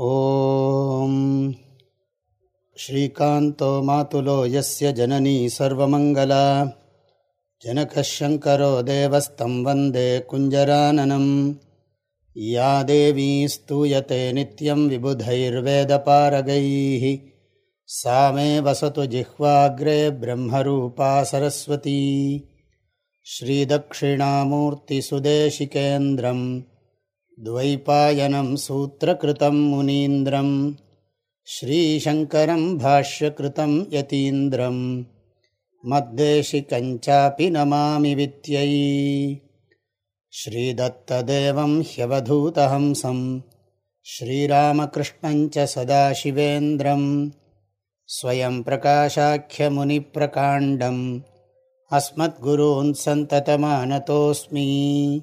ॐ श्रीकान्तो मातुलो यस्य जननी सर्वमङ्गला जनकः शङ्करो देवस्तं वन्दे कुञ्जराननम् या देवी स्तूयते नित्यं विबुधैर्वेदपारगैः सा मे वसतु जिह्वाग्रे ब्रह्मरूपा सरस्वती। श्रीदक्षिणामूर्तिसुदेशिकेन्द्रम् द्वैपायनं सूत्रकृतं मुनीन्द्रं श्रीशङ्करं भाष्यकृतं यतीन्द्रं मद्देशिकञ्चापि नमामि वित्यै। श्रीदत्तदेवं ह्यवधूतहंसं श्रीरामकृष्णञ्च सदाशिवेन्द्रं स्वयं प्रकाशाख्यमुनिप्रकाण्डम्। अस्मद्गुरून् सन्ततमानतोऽस्मि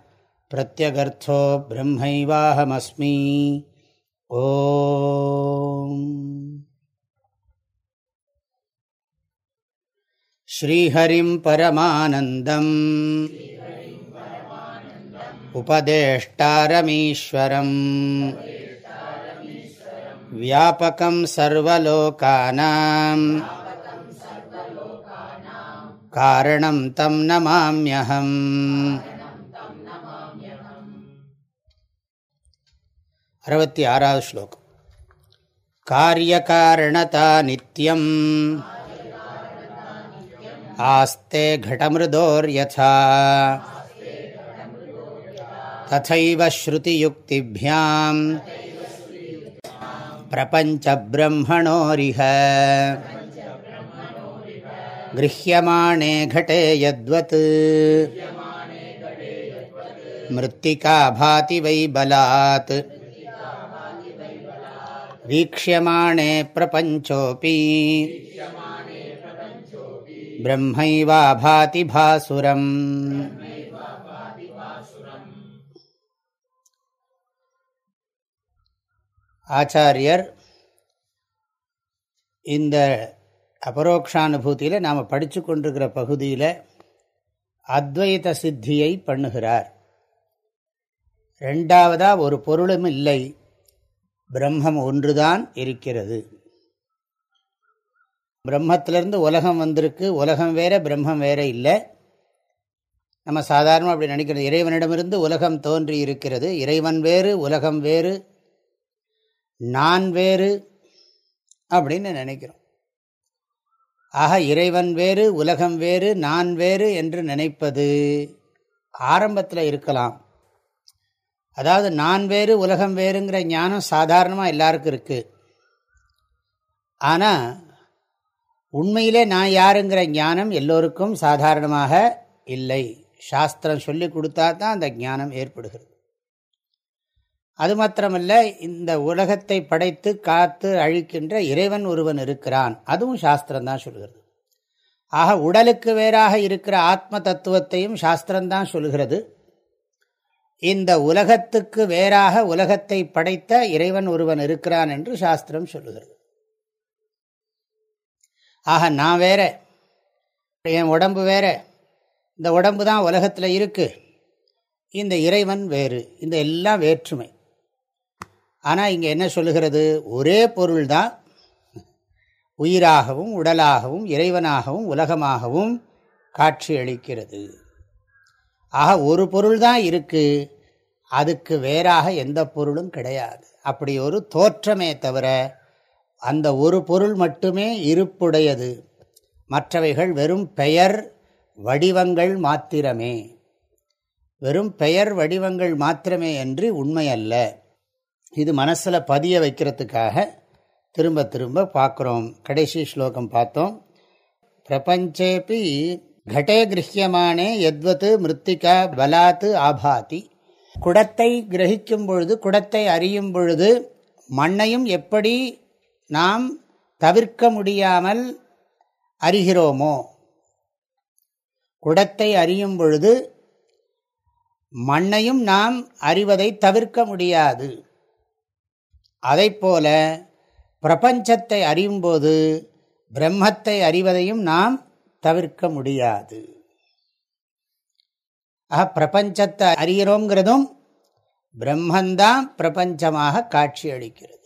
प्रत्यगर्थो ब्रह्मैवाहमस्मि ओ श्रीहरिं परमानन्दम् उपदेष्टारमीश्वरम् व्यापकं सर्वलोकानाम् कारणं तं नमाम्यहम् அறுபத்தி ஆறாவது ஸ்லோகம் காரியகாரணதா நித்யம் ஆஸ்தே घटमृदोर्यथा तथैव श्रुतियुक्तिभ्यां प्रपञ्चब्रह्मणोरिह गृह्यमाणे घटे यद्वत् मृत्तिका भाति वै बलात् வீக்ஷியமானே பிரபஞ்சோபி பிரம்மைவாபாதி பாசுரம் ஆச்சாரியர் இந்த அபரோக்ஷானுபூதியில் நாம் படித்து கொண்டிருக்கிற பகுதியில் அத்வைத சித்தியை பண்ணுகிறார். ரெண்டாவதாக ஒரு பொருளும் இல்லை. பிரம்மம் ஒன்றுதான் இருக்கிறது. பிரம்மத்திலிருந்து உலகம் வந்திருக்கு. உலகம் வேற பிரம்மம் வேற இல்லை. நம்ம சாதாரணமாக அப்படி நினைக்கிறது. இறைவனிடமிருந்து உலகம் தோன்றி இருக்கிறது. இறைவன் வேறு உலகம் வேறு நான் வேறு அப்படின்னு நினைக்கிறோம். ஆக இறைவன் வேறு உலகம் வேறு நான் வேறு என்று நினைப்பது ஆரம்பத்தில் இருக்கலாம். அதாவது நான் வேறு உலகம் வேறுங்கிற ஞானம் சாதாரணமாக எல்லாருக்கும் இருக்குது ஆனால் உண்மையிலே நான் யாருங்கிற ஞானம் எல்லோருக்கும் சாதாரணமாக இல்லை. சாஸ்திரம் சொல்லி கொடுத்தா தான் அந்த ஞானம் ஏற்படுகிறது. அது மாத்திரமல்ல இந்த உலகத்தை படைத்து காத்து அழிக்கின்ற இறைவன் ஒருவன் இருக்கிறான். அதுவும் சாஸ்திரம் தான் சொல்கிறது. ஆக உடலுக்கு வேறாக இருக்கிற ஆத்ம தத்துவத்தையும் சாஸ்திரம்தான் சொல்கிறது. இந்த உலகத்துக்கு வேறாக உலகத்தை படைத்த இறைவன் ஒருவன் இருக்கிறான் என்று சாஸ்திரம் சொல்லுகிறது. ஆக நான் வேற என் உடம்பு வேற இந்த உடம்பு தான் உலகத்தில் இருக்கு. இந்த இறைவன் வேறு இந்த எல்லாம் வேற்றுமை. ஆனால் இங்கே என்ன சொல்லுகிறது? ஒரே பொருள் தான். உயிராகவும் உடலாகவும் இறைவனாகவும் உலகமாகவும் காட்சி அளிக்கிறது ஆக ஒரு பொருள் தான் இருக்குது அதுக்கு வேறாக எந்த பொருளும் கிடையாது. அப்படி ஒரு தோற்றமே தவிர அந்த ஒரு பொருள் மட்டுமே இருப்புடையது. மற்றவைகள் வெறும் பெயர் வடிவங்கள் மாத்திரமே. வெறும் பெயர் வடிவங்கள் மாத்திரமே என்று உண்மையல்ல. இது மனசில் பதிய வைக்கிறதுக்காக திரும்ப திரும்ப பார்க்குறோம். கடைசி ஸ்லோகம் பார்த்தோம். பிரபஞ்சேபி கட்டே கிரகியமானே எத்வத்து மிருத்திகா பலாத்து ஆபாதி குடத்தை கிரகிக்கும் பொழுது குடத்தை அறியும் பொழுது மண்ணையும் எப்படி நாம் தவிர்க்க முடியாமல் அறிகிறோமோ? குடத்தை அறியும் பொழுது மண்ணையும் நாம் அறிவதை தவிர்க்க முடியாது. அதை போல பிரபஞ்சத்தை அறியும்போது பிரம்மத்தை அறிவதையும் நாம் தவிர்க்க முடியாது. ஆஹ் பிரபஞ்சத்தை அறிகிறோங்கிறதும் பிரம்மந்தான் பிரபஞ்சமாக காட்சி அளிக்கிறது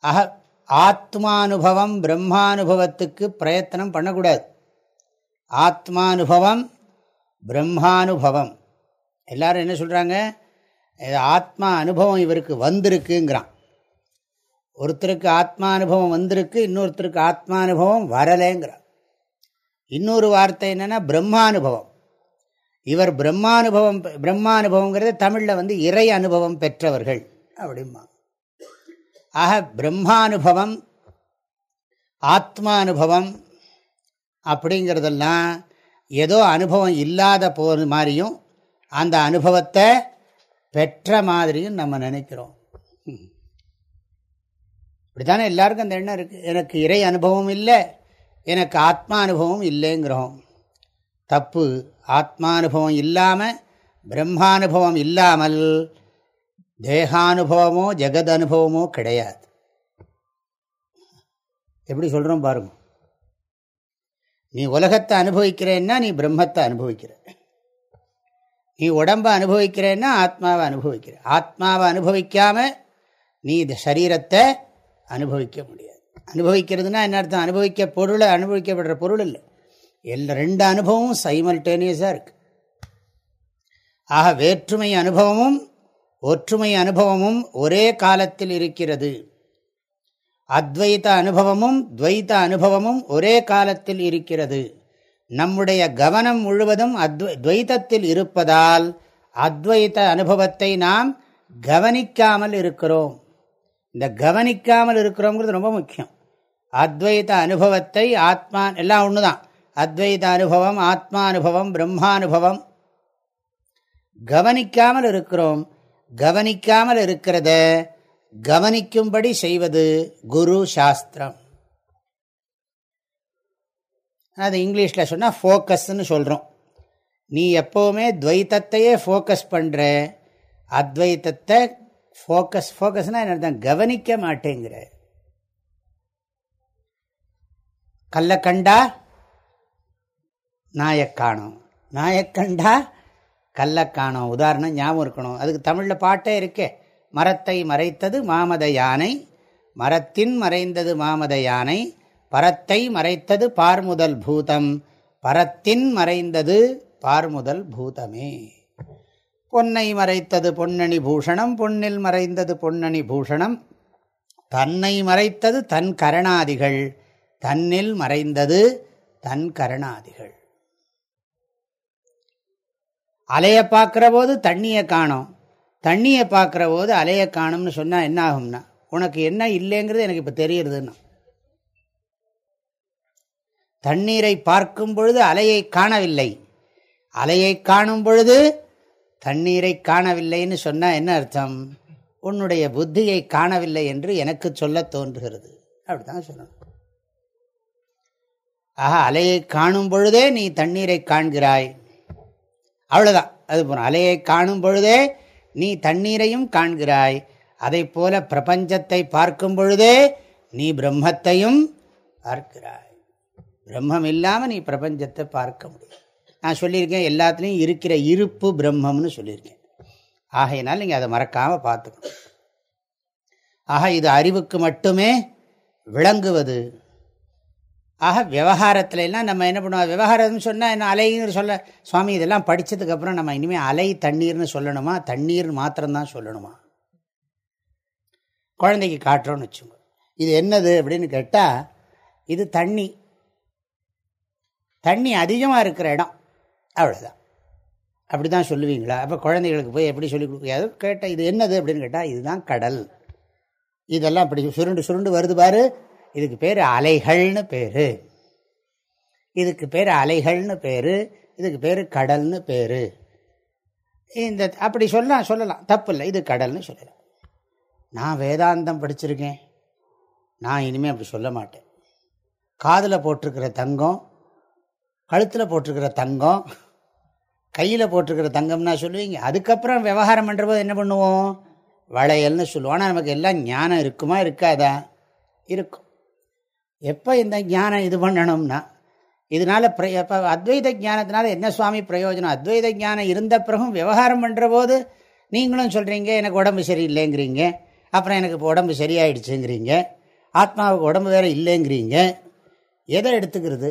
ஆக ஆத்மானுபவம் பிரம்மானுபவத்துக்கு பிரயத்தனம் பண்ணக்கூடாது. ஆத்மானுபவம் பிரம்மானுபவம். எல்லாரும் என்ன சொல்கிறாங்க ஆத்மா அனுபவம் இவருக்கு வந்திருக்குங்கிறான். ஒருத்தருக்கு ஆத்மானுபவம் வந்திருக்கு இன்னொருத்தருக்கு ஆத்மானுபவம் வரலைங்கிறான். இன்னொரு வார்த்தை என்னென்னா பிரம்மானுபவம். இவர் பிரம்மானுபவம் பிரம்மானுபவங்கிறது தமிழில் வந்து இறை அனுபவம் பெற்றவர்கள் அப்படிமா ஆக பிரம்மானுபவம் ஆத்மானுபவம் அப்படிங்கிறதெல்லாம் ஏதோ அனுபவம் இல்லாத போது மாதிரியும் அந்த அனுபவத்தை பெற்ற மாதிரியும் நம்ம நினைக்கிறோம். இப்படி தானே எல்லாருக்கும் அந்த எண்ணம் இருக்குது எனக்கு இறை அனுபவம் இல்லை. எனக்கு ஆத்மா அனுபவம் இல்லைங்கிறோம். தப்பு. ஆத்மானுபவம் இல்லாமல் பிரம்மானுபவம் இல்லாமல் தேகானுபவமோ ஜெகத் அனுபவமோ கிடையாது. எப்படி சொல்கிறோம் பாருங்க. நீ உலகத்தை அனுபவிக்கிறேன்னா நீ பிரம்மத்தை அனுபவிக்கிற. நீ உடம்பை அனுபவிக்கிறேன்னா ஆத்மாவை அனுபவிக்கிற. ஆத்மாவை அனுபவிக்காம நீ இந்த சரீரத்தை அனுபவிக்க முடியாது. அனுபவிக்கிறதுனா என்ன அர்த்தம்? அனுபவிக்க பொருளை அனுபவிக்கப்படுற பொருள் இல்லை. எல்லா ரெண்டு அனுபவமும் சைமல்டேனியஸாக இருக்குது ஆக வேற்றுமை அனுபவமும் ஒற்றுமை அனுபவமும் ஒரே காலத்தில் இருக்கிறது. அத்வைத அனுபவமும் துவைத்த அனுபவமும் ஒரே காலத்தில் இருக்கிறது. நம்முடைய கவனம் முழுவதும் அத்வை துவைத்தத்தில் இருப்பதால் அத்வைத அனுபவத்தை நாம் கவனிக்காமல் இருக்கிறோம். இந்த கவனிக்காமல் இருக்கிறோங்கிறது ரொம்ப முக்கியம். அத்வைத அனுபவத்தை ஆத்மா எல்லாம் ஒன்று தான் அத்வைத அனுபவம் ஆத்மானுபவம் பிரம்மானுபவம் கவனிக்காமல் இருக்கிறோம். கவனிக்காமல் இருக்கிறத கவனிக்கும்படி செய்வது குரு சாஸ்திரம். அது இங்கிலீஷில் சொன்னால் ஃபோக்கஸ்ன்னு சொல்கிறோம் நீ எப்போவுமே துவைத்தத்தையே ஃபோக்கஸ் பண்ணுற அத்வைத்தத்தை ஃபோக்கஸ் ஃபோக்கஸ்னால் என்ன அர்த்தம் கவனிக்க மாட்டேங்கிற. கள்ளக்கண்டா நாயக்கானம் நாயக்கண்டா கள்ளக்கானம் உதாரணம் ஞாபகம் இருக்கணும். அதுக்கு தமிழில் பாட்டே இருக்கே. மரத்தை மறைத்தது மாமத யானை மரத்தின் மறைந்தது மாமத யானை பரத்தை மறைத்தது பார்முதல் பூதம் பரத்தின் மறைந்தது பார்முதல் பூதமே. பொன்னை மறைத்தது பொன்னணி பூஷணம் பொன்னில் மறைந்தது பொன்னணி பூஷணம். தன்னை மறைத்தது தன் கரணாதிகள் தன்னில் மறைந்தது தன் கரணாதிகள். அலைய பார்க்குற போது தண்ணியை காணும். தண்ணியை பார்க்குற போது அலையை காணும்னு சொன்னால் என்ன ஆகும்னா உனக்கு என்ன இல்லைங்கிறது எனக்கு இப்போ தெரியுறதுன்னா. தண்ணீரை பார்க்கும் பொழுது அலையை காணவில்லை. அலையை காணும் பொழுது தண்ணீரை காணவில்லைன்னு சொன்னால் என்ன அர்த்தம்? உன்னுடைய புத்தியை காணவில்லை என்று எனக்கு சொல்ல தோன்றுகிறது. அப்படித்தான் சொல்லணும். ஆஹா அலையை காணும் பொழுதே நீ தண்ணீரை காண்கிறாய். அவ்வளோதான் அது போன அலையை காணும் பொழுதே நீ தண்ணீரையும் காண்கிறாய். அதை போல பிரபஞ்சத்தை பார்க்கும் பொழுதே நீ பிரம்மத்தையும் பார்க்கிறாய். பிரம்மம் இல்லாமல் நீ பிரபஞ்சத்தை பார்க்க முடியும். நான் சொல்லியிருக்கேன் எல்லாத்துலேயும் இருக்கிற இருப்பு பிரம்மம்னு சொல்லியிருக்கேன். ஆகையினால் நீங்கள் அதை மறக்காமல் பார்த்துக்கணும். ஆக இது அறிவுக்கு மட்டுமே விளங்குவது. ஆக விவகாரத்துல எல்லாம் நம்ம என்ன பண்ணுவோம்? விவகாரம்னு சொன்னால் என்ன அலைன்னு சொல்ல சுவாமி இதெல்லாம் படித்ததுக்கப்புறம் நம்ம இனிமேல் அலை தண்ணீர்னு சொல்லணுமா? தண்ணீர் மாத்திரம்தான் சொல்லணுமா? குழந்தைக்கு காட்டுறோன்னு வச்சுங்க இது என்னது அப்படின்னு கேட்டால் இது தண்ணி. தண்ணி அதிகமாக இருக்கிற இடம். அவ்வளோதான் அப்படி தான் சொல்லுவீங்களா? அப்போ குழந்தைகளுக்கு போய் எப்படி சொல்லி கொடுக்காது கேட்டால் இது என்னது அப்படின்னு கேட்டால் இதுதான் கடல். இதெல்லாம் அப்படி சுருண்டு சுருண்டு வருது பாரு. இதுக்கு பேர் அலைகள்னு பேர். இதுக்கு பேர் அலைகள்னு பேர் இதுக்கு பேர் கடல்னு பேர். இந்த அப்படி சொல்லலாம் சொல்லலாம். தப்பு இல்லை இது கடல்னு சொல்லலாம். நான் வேதாந்தம் படிச்சிருக்கேன். நான் இனிமேல் அப்படி சொல்ல மாட்டேன். காதில் போட்டிருக்கிற தங்கம் கழுத்தில் போட்டிருக்கிற தங்கம் கையில் போட்டிருக்கிற தங்கம்னா சொல்லுவீங்க. அதுக்கப்புறம் விவகாரம் பண்ணுறபோது என்ன பண்ணுவோம்? வளையல்னு சொல்லுவோம். ஆனால் நமக்கு எல்லாம் ஞானம் இருக்குமா இருக்காதா? இருக்கும். எப்போ இந்த ஞானம் இது பண்ணணும்னா இதனால இப்போ அத்வைத ஜானத்தினால என்ன சுவாமி பிரயோஜனம்? அத்வைத ஞானம் இருந்த பிறகும் விவகாரம் பண்ணுற போது நீங்களும் சொல்கிறீங்க எனக்கு உடம்பு சரியில்லைங்கிறீங்க அப்புறம் எனக்கு இப்போ உடம்பு சரியாயிடுச்சுங்கிறீங்க ஆத்மாவுக்கு உடம்பு வேறு இல்லைங்கிறீங்க எதை எடுத்துக்கிறது?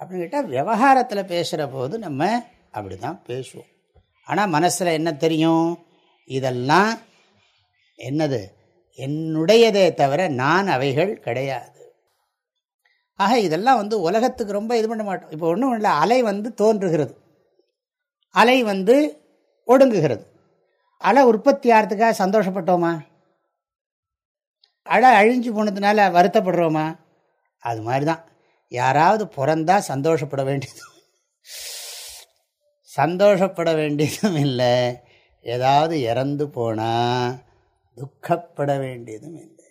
அப்படின்னு கேட்டால் விவகாரத்தில் பேசுகிற போது நம்ம அப்படி தான் பேசுவோம். ஆனால் மனசில் என்ன தெரியும்? இதெல்லாம் என்னது? என்னுடையதே தவிர நான் அவைகள் கிடையாது. ஆக இதெல்லாம் வந்து உலகத்துக்கு ரொம்ப இது பண்ண மாட்டோம். இப்போ ஒன்றும் இல்லை அலை வந்து தோன்றுகிறது. அலை வந்து ஒடுங்குகிறது. அலை உற்பத்தி ஆகிறதுக்காக சந்தோஷப்பட்டோமா? அலை அழிஞ்சு போனதுனால வருத்தப்படுறோமா? அது மாதிரி தான் யாராவது பிறந்தா சந்தோஷப்பட வேண்டியது. சந்தோஷப்பட வேண்டியதும் இல்லை. ஏதாவது இறந்து போனால் துக்கப்பட வேண்டியதும் இல்லை.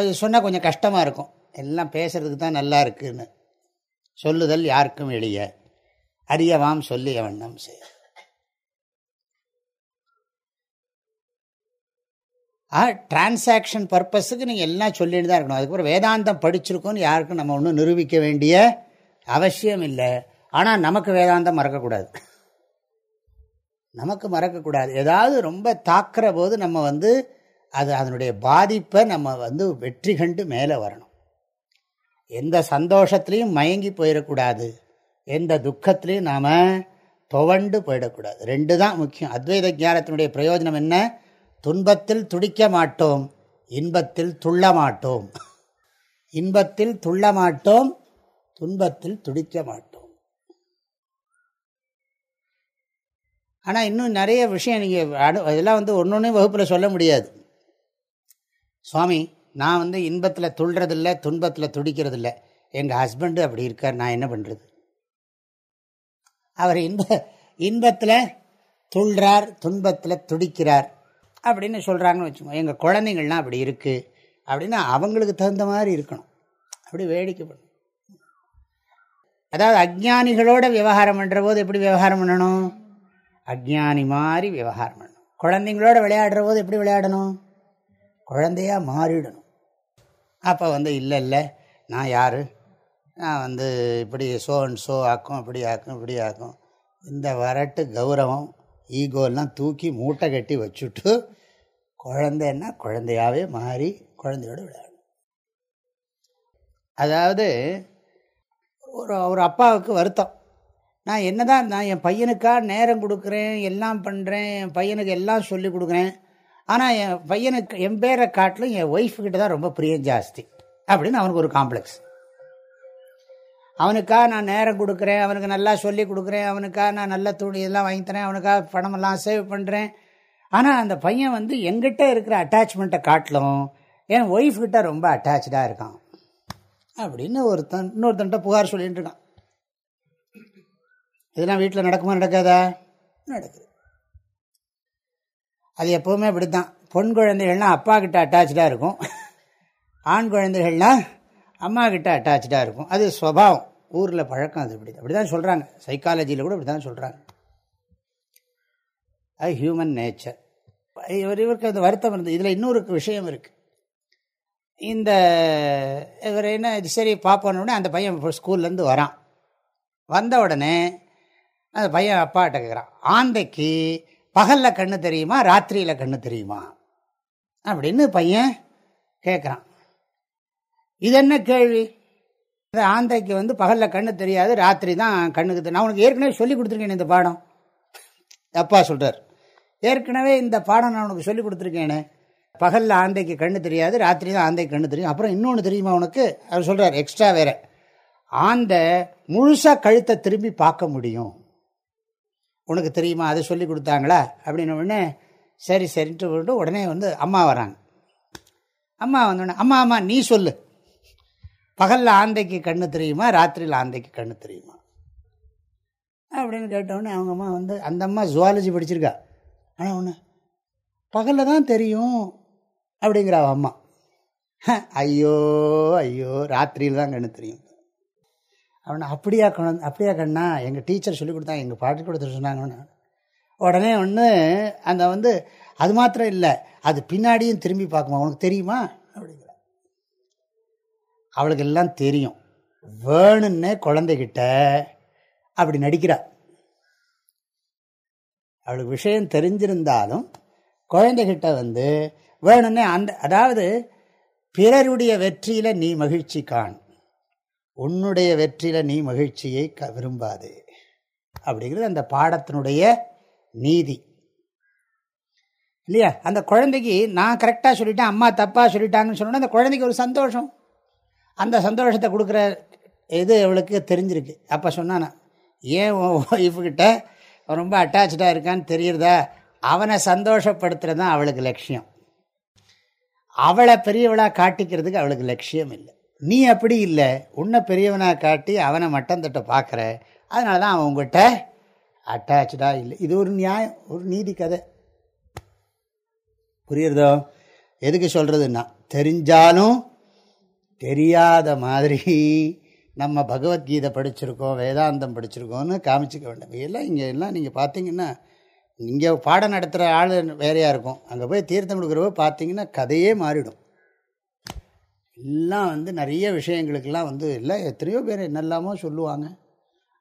அது சொன்னால் கொஞ்சம் கஷ்டமாக இருக்கும். எல்லாம் பேசுறதுக்கு தான் நல்லா இருக்குன்னு. சொல்லுதல் யாருக்கும் எளிய. அறியவாம் சொல்லிய வண்ணம் செய் ஆ டிரான்சாக்ஷன் பர்பஸுக்கு நீங்கள் எல்லாம் சொல்லிட்டு தான் இருக்கணும். அதுக்கப்புறம் வேதாந்தம் படிச்சிருக்கோன்னு யாருக்கும் நம்ம ஒன்றும் நிரூபிக்க வேண்டிய அவசியம் இல்லை. ஆனால் நமக்கு வேதாந்தம் மறக்கக்கூடாது. நமக்கு மறக்கக்கூடாது. ஏதாவது ரொம்ப தாக்குற போது நம்ம வந்து அது அதனுடைய பாதிப்பை நம்ம வந்து வெற்றி கண்டு மேலே வரணும். எந்த சந்தோஷத்துலேயும் மயங்கி போயிடக்கூடாது. எந்த துக்கத்துலேயும் நாம் துவண்டு போயிடக்கூடாது. ரெண்டு தான் முக்கியம். அத்வைத ஜானத்தினுடைய பிரயோஜனம் என்ன? துன்பத்தில் துடிக்க மாட்டோம் இன்பத்தில் துள்ள மாட்டோம். இன்பத்தில் துள்ள மாட்டோம் துன்பத்தில் துடிக்க மாட்டோம். ஆனால் இன்னும் நிறைய விஷயம் நீங்கள் அடு இதெல்லாம் வந்து ஒன்று ஒன்றும் வகுப்பில் சொல்ல முடியாது. சுவாமி நான் வந்து இன்பத்தில் துள்றதில்ல துன்பத்தில் துடிக்கிறதில்ல. எங்கள் ஹஸ்பண்டு அப்படி இருக்கார் நான் என்ன பண்ணுறது அவர் இன்ப இன்பத்தில் துள்றார் துன்பத்தில் துடிக்கிறார் அப்படின்னு சொல்கிறாங்கன்னு வச்சுக்கோங்க. எங்கள் குழந்தைங்கள்லாம் அப்படி இருக்குது அப்படின்னா அவங்களுக்கு தகுந்த மாதிரி இருக்கணும். அப்படி வேடிக்கை பண்ணணும். அதாவது அஜ்ஞானிகளோட விவகாரம் பண்ணுற போது எப்படி விவகாரம் பண்ணணும்? அக்ஞானி மாதிரி விவகாரம் பண்ணணும் குழந்தைங்களோட விளையாடுற போது எப்படி விளையாடணும்? குழந்தையாக மாறிடணும். அப்போ வந்து இல்லை இல்லை நான் யார்? நான் வந்து இப்படி சோ அண்ட் சோ ஆக்கும் இப்படி ஆக்கும் இப்படி ஆக்கும் இந்த வரட்டு கௌரவம் ஈகோலாம் தூக்கி மூட்டை கட்டி வச்சுட்டு குழந்தைன்னா குழந்தையாகவே மாறி குழந்தையோடு விளையாடும் அதாவது ஒரு ஒரு அப்பாவுக்கு வருத்தம். நான் என்ன தான் நான் என் பையனுக்காக நேரம் கொடுக்குறேன் எல்லாம் பண்ணுறேன் என் பையனுக்கு எல்லாம் சொல்லி கொடுக்குறேன். ஆனால் என் பையனுக்கு என் பேரை காட்டிலும் என் ஒய்ஃபுக்கிட்ட தான் ரொம்ப பிரியம் ஜாஸ்தி. அப்படின்னு அவனுக்கு ஒரு காம்ப்ளெக்ஸ் அவனுக்காக நான் நேரம் கொடுக்குறேன் அவனுக்கு நல்லா சொல்லி கொடுக்குறேன் அவனுக்காக நான் நல்ல துணி இதெல்லாம் வாங்கி தரேன் அவனுக்காக பணமெல்லாம் சேவ் பண்ணுறேன் ஆனால் அந்த பையன் வந்து எங்கிட்ட இருக்கிற அட்டாச்மெண்ட்டை காட்டிலும் என் ஒய்ஃப்கிட்ட ரொம்ப அட்டாச்சாக இருக்கான். அப்படின்னு ஒருத்தன் இன்னொருத்தன்ட்ட புகார் சொல்லிட்டு இருக்கான். இதெல்லாம் வீட்டில் நடக்குமா நடக்காதா? நடக்குது. அது எப்போவுமே அப்படி தான் பொன் குழந்தைகள்லாம் அப்பா கிட்ட அட்டாச்சாக இருக்கும். ஆண் குழந்தைகள்லாம் அம்மா கிட்ட அட்டாச்சாக இருக்கும். அது ஸ்வபாவம் ஊரில் பழக்கம் அது இப்படி அப்படி தான் சொல்கிறாங்க சைக்காலஜியில் கூட இப்படி தான் சொல்கிறாங்க அது ஹியூமன் நேச்சர் இவர் இவருக்கு அந்த வருத்தம் இருந்தது. இதில் இன்னொரு விஷயம் இருக்குது இந்த இவர் என்ன சரி பார்ப்போன்னு அந்த பையன் ஸ்கூல்லேருந்து வரான். வந்த உடனே அந்த பையன் அப்பாட்ட கேட்குறான் ஆந்தைக்கு பகலில் கண்ணு தெரியுமா ராத்திரியில் கண்ணு தெரியுமா? அப்படின்னு பையன் கேட்குறான் இது என்ன கேள்வி? இந்த ஆந்தைக்கு வந்து பகலில் கண்ணு தெரியாது ராத்திரி தான் கண்ணுக்கு தெரியும். நான் உனக்கு ஏற்கனவே சொல்லி கொடுத்துருக்கேன் இந்த பாடம். அப்பா சொல்கிறார் ஏற்கனவே இந்த பாடம் நான் உனக்கு சொல்லி கொடுத்துருக்கேனே. பகலில் ஆந்தைக்கு கண்ணு தெரியாது ராத்திரி தான் ஆந்தைக்கு கண்ணு தெரியும். அப்புறம் இன்னொன்று தெரியுமா உனக்கு? அவர் சொல்கிறார் எக்ஸ்ட்ரா வேறு. ஆந்தை முழுசாக கழுத்தை திரும்பி பார்க்க முடியும். உனக்கு தெரியுமா? அதை சொல்லி கொடுத்தாங்களா? அப்படின்னு உடனே சரி சரின்ட்டு விட்டு உடனே வந்து அம்மா வராங்க. அம்மா வந்தோடனே அம்மா அம்மா நீ சொல்லு. பகலில் ஆந்தைக்கு கண்ணு தெரியுமா? ராத்திரியில் ஆந்தைக்கு கண்ணு தெரியுமா? அப்படின்னு கேட்டவுடனே அவங்க அம்மா வந்து அந்த அம்மா ஜுவாலஜி படிச்சிருக்கா. ஆனால் ஒன்று பகலில் தான் தெரியும் அப்படிங்கிற அவ அம்மா. ஐயோ ஐயோ ராத்திரியில் தான் கண்ணு தெரியும். அவனை அப்படியா கண் அப்படியா கண்ணா? எங்கள் டீச்சர் சொல்லி கொடுத்தாங்க எங்கள் பாட்டு கொடுத்துட்டு சொன்னாங்கன்னு. உடனே ஒன்று அந்த வந்து அது மாத்திரம் இல்லை அது பின்னாடியும் திரும்பி பார்க்குமா? உனக்கு தெரியுமா? அப்படிங்கிற அவளுக்கு எல்லாம் தெரியும். வேணும்னே குழந்தைகிட்ட அப்படி நடிக்கிறாள் அவளுக்கு விஷயம் தெரிஞ்சிருந்தாலும் குழந்தைகிட்ட வந்து வேணும்னே அந்த அதாவது பிறருடைய வெற்றியில் நீ மகிழ்ச்சி காண். உன்னுடைய வெற்றியில் நீ மகிழ்ச்சியை க விரும்பாது. அப்படிங்கிறது அந்த பாடத்தினுடைய நீதி. இல்லையா? அந்த குழந்தைக்கு நான் கரெக்டாக சொல்லிட்டேன் அம்மா தப்பாக சொல்லிட்டாங்கன்னு சொன்னோன்னா அந்த குழந்தைக்கு ஒரு சந்தோஷம். அந்த சந்தோஷத்தை கொடுக்குற இது அவளுக்கு தெரிஞ்சிருக்கு. அப்போ சொன்னானா ஏன் ஒய்ஃபுக்கிட்ட ரொம்ப அட்டாச்சாக இருக்கான்னு தெரியுறதா? அவனை சந்தோஷப்படுத்துகிறது தான் அவளுக்கு லட்சியம். அவளை பெரியவளாக காட்டிக்கிறதுக்கு அவளுக்கு லட்சியம் இல்லை. நீ அப்படி இல்லை. உன்னை பெரியவனாக காட்டி அவனை மட்டம் தட்ட பார்க்குற அதனால தான் அவன் உங்கள்கிட்ட அட்டாச்சாக இல்லை. இது ஒரு நியாயம் ஒரு நீதி கதை. புரியுறதோ? எதுக்கு சொல்கிறதுன்னா தெரிஞ்சாலும் தெரியாத மாதிரி நம்ம பகவத்கீதை படிச்சிருக்கோம் வேதாந்தம் படிச்சிருக்கோம்னு காமிச்சிக்க வேண்டாம். எல்லாம் இங்கே எல்லாம் நீங்கள் பார்த்தீங்கன்னா இங்கே பாடம் நடத்துகிற ஆள் வேறையாக இருக்கும். அங்கே போய் தீர்த்தம் கொடுக்குறப்போ பார்த்தீங்கன்னா கதையே மாறிடும். எல்லாம் வந்து நிறைய விஷயங்களுக்கெல்லாம் வந்து இல்லை. எத்தனையோ பேர் என்னெல்லாமோ சொல்லுவாங்க.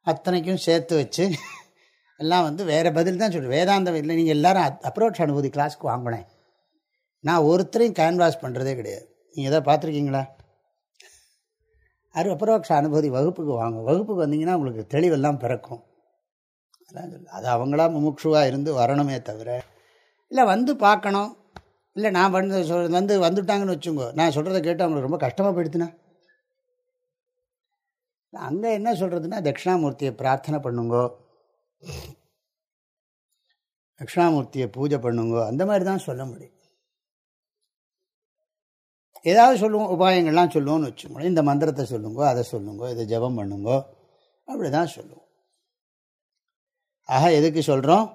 அத்தனைக்கும் சேர்த்து வச்சு எல்லாம் வந்து வேறு பதில் தான் சொல்லு வேதாந்தம் இல்லை நீங்கள் எல்லோரும் அப்ரோச் அனுபூதி கிளாஸ்க்கு வாங்கினேன். நான் ஒருத்தரையும் கேன்வாஸ் பண்ணுறதே கிடையாது. நீங்கள் எதாவது பார்த்துருக்கீங்களா? அது அப்ரோக்ஷ அனுபூதி வகுப்புக்கு வாங்க. வகுப்புக்கு வந்தீங்கன்னா உங்களுக்கு தெளிவெல்லாம் பிறக்கும். அதெல்லாம் அது அவங்களா முமுட்சுவாக இருந்து வரணுமே தவிர. இல்லை வந்து பார்க்கணும். இல்லை நான் வந்து சொல் வந்து வந்துட்டாங்கன்னு வச்சுங்கோ நான் சொல்கிறத கேட்டு அவங்களுக்கு ரொம்ப கஷ்டமாக போயிடுத்துனா? அங்கே என்ன சொல்கிறதுனா தட்சிணாமூர்த்தியை பிரார்த்தனை பண்ணுங்கோ. தட்சிணாமூர்த்தியை பூஜை பண்ணுங்கோ. அந்த மாதிரி தான் சொல்ல முடியும். ஏதாவது சொல்லுவோம் உபாயங்கள்லாம் சொல்லுவோம்னு வச்சுக்கோங்க இந்த மந்திரத்தை சொல்லுங்கோ அதை சொல்லுங்கோ இதை ஜபம் பண்ணுங்கோ. அப்படி தான் சொல்லுவோம். ஆக எதுக்கு சொல்கிறோம்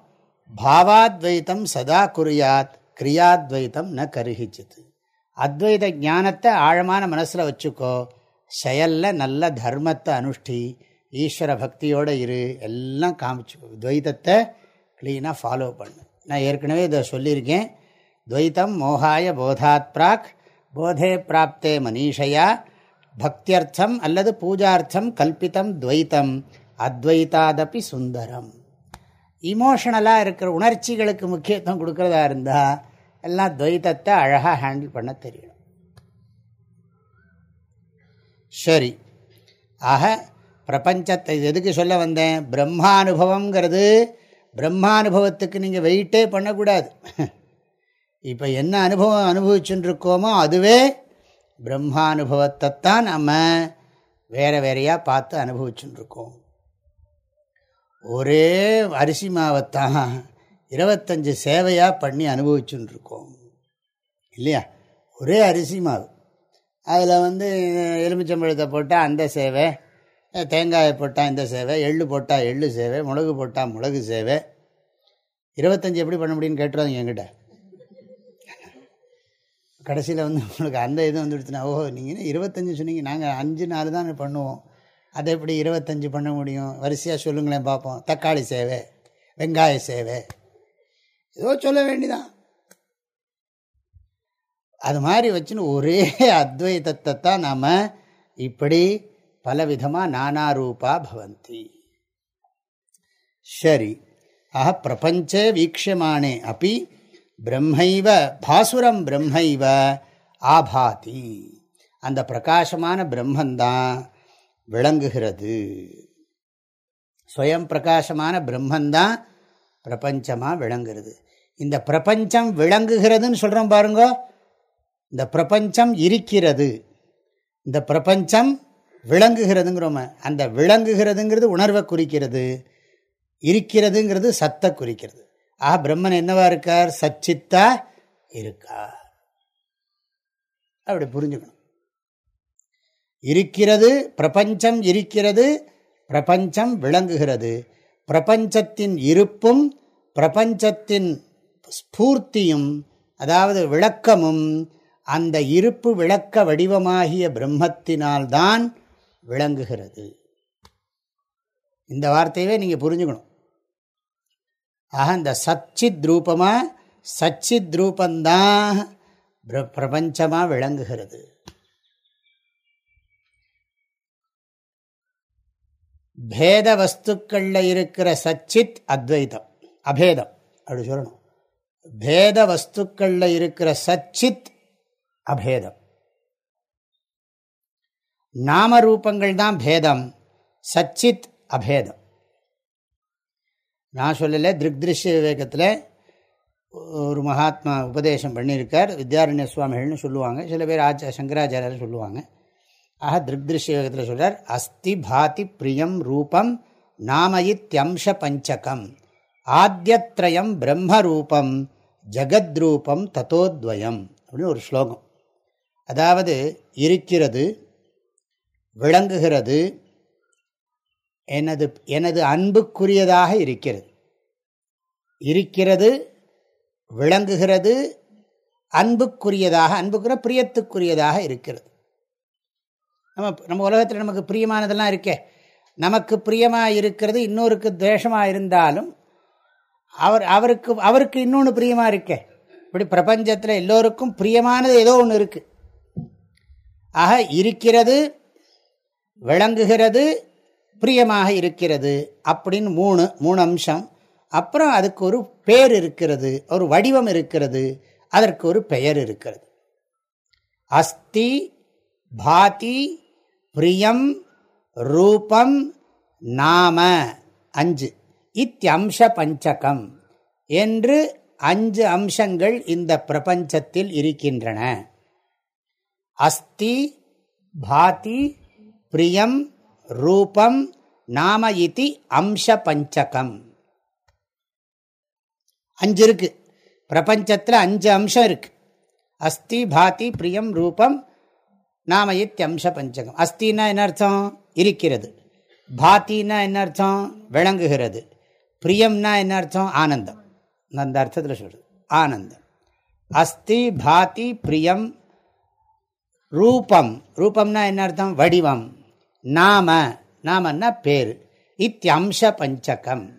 பாவாத்வைத்தம் சதா குறியாத் கிரியாத்வைத்தம் ந கருகிச்சித்து. அத்வைத ஞானத்தை ஆழமான மனசில் வச்சுக்கோ. செயலில் நல்ல தர்மத்தை அனுஷ்டி. ஈஸ்வர பக்தியோடு இரு. எல்லாம் காமிச்சுக்கோ. துவைதத்தை க்ளீனாக ஃபாலோ பண்ணு. நான் ஏற்கனவே இதை சொல்லியிருக்கேன். துவைத்தம் மோகாய போதாத் பிராக். போதே பிராப்தே மனிஷையா. பக்தியர்த்தம் அல்லது பூஜார்த்தம் கல்பித்தம் துவைத்தம் அத்வைத்தாதபி சுந்தரம். இமோஷனலாக இருக்கிற உணர்ச்சிகளுக்கு முக்கியத்துவம் கொடுக்கறதா இருந்தால் எல்லாம் துவைத்தத்தை அழகாக ஹேண்டில் பண்ண தெரியணும். சரி. ஆக பிரபஞ்சத்தை எதுக்கு சொல்ல வந்தேன்? பிரம்மானுபவங்கிறது பிரம்மானுபவத்துக்கு நீங்கள் வெயிட்டே பண்ணக்கூடாது. இப்போ என்ன அனுபவம் அனுபவிச்சுருக்கோமோ அதுவே பிரம்மானுபவத்தைத்தான் நம்ம வேறு வேறையாக பார்த்து அனுபவிச்சுருக்கோம் ஒரே அரிசி மாவைத்தான் இருபத்தஞ்சி சேவையாக பண்ணி அனுபவிச்சுருக்கோம் இல்லையா? ஒரே அரிசி மாவு. அதில் வந்து எலுமிச்சம்பழத்தை போட்டால் அந்த சேவை தேங்காயை போட்டால் இந்த சேவை எள்ளு போட்டால் எள்ளு சேவை மிளகு போட்டால் மிளகு சேவை. இருபத்தஞ்சி எப்படி பண்ண முடியும்னு கேட்டுருவாங்க என்கிட்ட. கடைசியில் வந்து உங்களுக்கு அந்த இது வந்துடுச்சுன்னா ஓஹோ நீங்கள் இருபத்தஞ்சி சொன்னீங்க நாங்கள் அஞ்சு நாலு தான் பண்ணுவோம். அதை எப்படி இருபத்தஞ்சி பண்ண முடியும்? வரிசையாக சொல்லுங்களேன் பார்ப்போம். தக்காளி சேவை வெங்காய சேவை. ஏதோ சொல்ல வேண்டிதான். அது மாதிரி வச்சுன்னு ஒரே அத்வைதத்தை தான் நாம் இப்படி பலவிதமாக நானாரூபா பவந்தி. சரி. ஆஹா பிரபஞ்சே வீக்ஷமானே. அப்படி பிரம்மைவ பாசுரம் பிரம்மைவ ஆபாதி. அந்த பிரகாசமான பிரம்மந்தான். விளங்குகிறது. ஸ்வயம் பிரகாசமான பிரம்மந்தான் பிரபஞ்சமாக விளங்குறது இந்த பிரபஞ்சம் விளங்குகிறதுன்னு சொல்கிறோம் பாருங்க. இந்த பிரபஞ்சம் இருக்கிறது. இந்த பிரபஞ்சம் விளங்குகிறதுங்கிறோம அந்த விளங்குகிறதுங்கிறது உணர்வை குறிக்கிறது. இருக்கிறதுங்கிறது சத்தை குறிக்கிறது. ஆ பிரம்மன் என்னவா இருக்கார்? சச்சித்தா இருக்கார். அப்படி புரிஞ்சுக்கணும். இருக்கிறது பிரபஞ்சம் இருக்கிறது பிரபஞ்சம் விளங்குகிறது. பிரபஞ்சத்தின் இருப்பும் பிரபஞ்சத்தின் ஸ்பூர்த்தியும் அதாவது விளக்கமும் அந்த இருப்பு விளக்க வடிவமாகிய பிரம்மத்தினால்தான் விளங்குகிறது. இந்த வார்த்தையவே நீங்கள் புரிஞ்சுக்கணும். ஆக இந்த சச்சித் ரூபமாக சச்சித் ரூபந்தான் பிரபஞ்சமாக விளங்குகிறது. பேத வஸ்துக்களில் இருக்கிற சச்சித் அத்வைதம் அபேதம் அப்படி சொல்லணும். பேத வஸ்துக்களில் இருக்கிற சச்சித் அபேதம். நாம ரூபங்கள் தான் பேதம் சச்சித் அபேதம். நான் சொல்லலை திருக்திருஷ்ய விவேகத்தில் ஒரு மகாத்மா உபதேசம் பண்ணியிருக்கார் வித்யாரண்ய சுவாமிகள்னு சொல்லுவாங்க. சில பேர் ஆச்ச சங்கராச்சாரியர் சொல்லுவாங்க. ஆக திருஷ்ய விவேகத்தில் சொல்கிறார் அஸ்தி பாதி பிரியம் ரூபம் நாமயித்யம்ச பஞ்சகம் ஆத்தியத்ரயம் பிரம்மரூபம் ஜகத்ரூபம் தத்தோத்வயம் அப்படின்னு ஒரு ஸ்லோகம். அதாவது இருக்கிறது விளங்குகிறது எனது எனது அன்புக்குரியதாக இருக்கிறது. இருக்கிறது விளங்குகிறது அன்புக்குரியதாக அன்புக்குற பிரியத்துக்குரியதாக இருக்கிறது. நம்ம நம்ம உலகத்தில் நமக்கு பிரியமானதெல்லாம் இருக்கே. நமக்கு பிரியமாக இருக்கிறது இன்னொருக்கு துவேஷமாக இருந்தாலும் அவர் அவருக்கு அவருக்கு இன்னொன்று பிரியமாக இருக்கே. இப்படி பிரபஞ்சத்தில் எல்லோருக்கும் பிரியமானது ஏதோ ஒன்று இருக்குது ஆக இருக்கிறது விளங்குகிறது பிரியமாக இருக்கிறது அப்படின்னு மூணு மூணு அம்சம். அப்புறம் அதுக்கு ஒரு பேர் இருக்கிறது ஒரு வடிவம் இருக்கிறது அதற்கு ஒரு பெயர் இருக்கிறது. அஸ்தி பாதி பிரியம் ரூபம் நாம அஞ்சு. இத்தியம்ச பஞ்சகம். என்று அஞ்சு அம்சங்கள் இந்த பிரபஞ்சத்தில் இருக்கின்றன. அஸ்தி பாதி பிரியம் ரூபம் நாம இதி அம்ச பஞ்சகம். அஞ்சு இருக்கு. பிரபஞ்சத்தில் அஞ்சு அம்சம் இருக்கு. அஸ்தி பாதி பிரியம் ரூபம் நாம இத்தியம்ச பஞ்சகம். அஸ்தின்னா என்ன அர்த்தம்? இருக்கிறது. பாத்தின்னா என்ன அர்த்தம்? விளங்குகிறது. பிரியம்னா என்ன அர்த்தம்? ஆனந்தம். அந்த அர்த்தத்தில் சொல்றது. ஆனந்தம். அஸ்தி பாதி பிரியம் ரூபம். ரூபம்னா என்ன அர்த்தம்? வடிவம். நாம. நாமன்னா பேர். இத்தியம்ச பஞ்சகம்.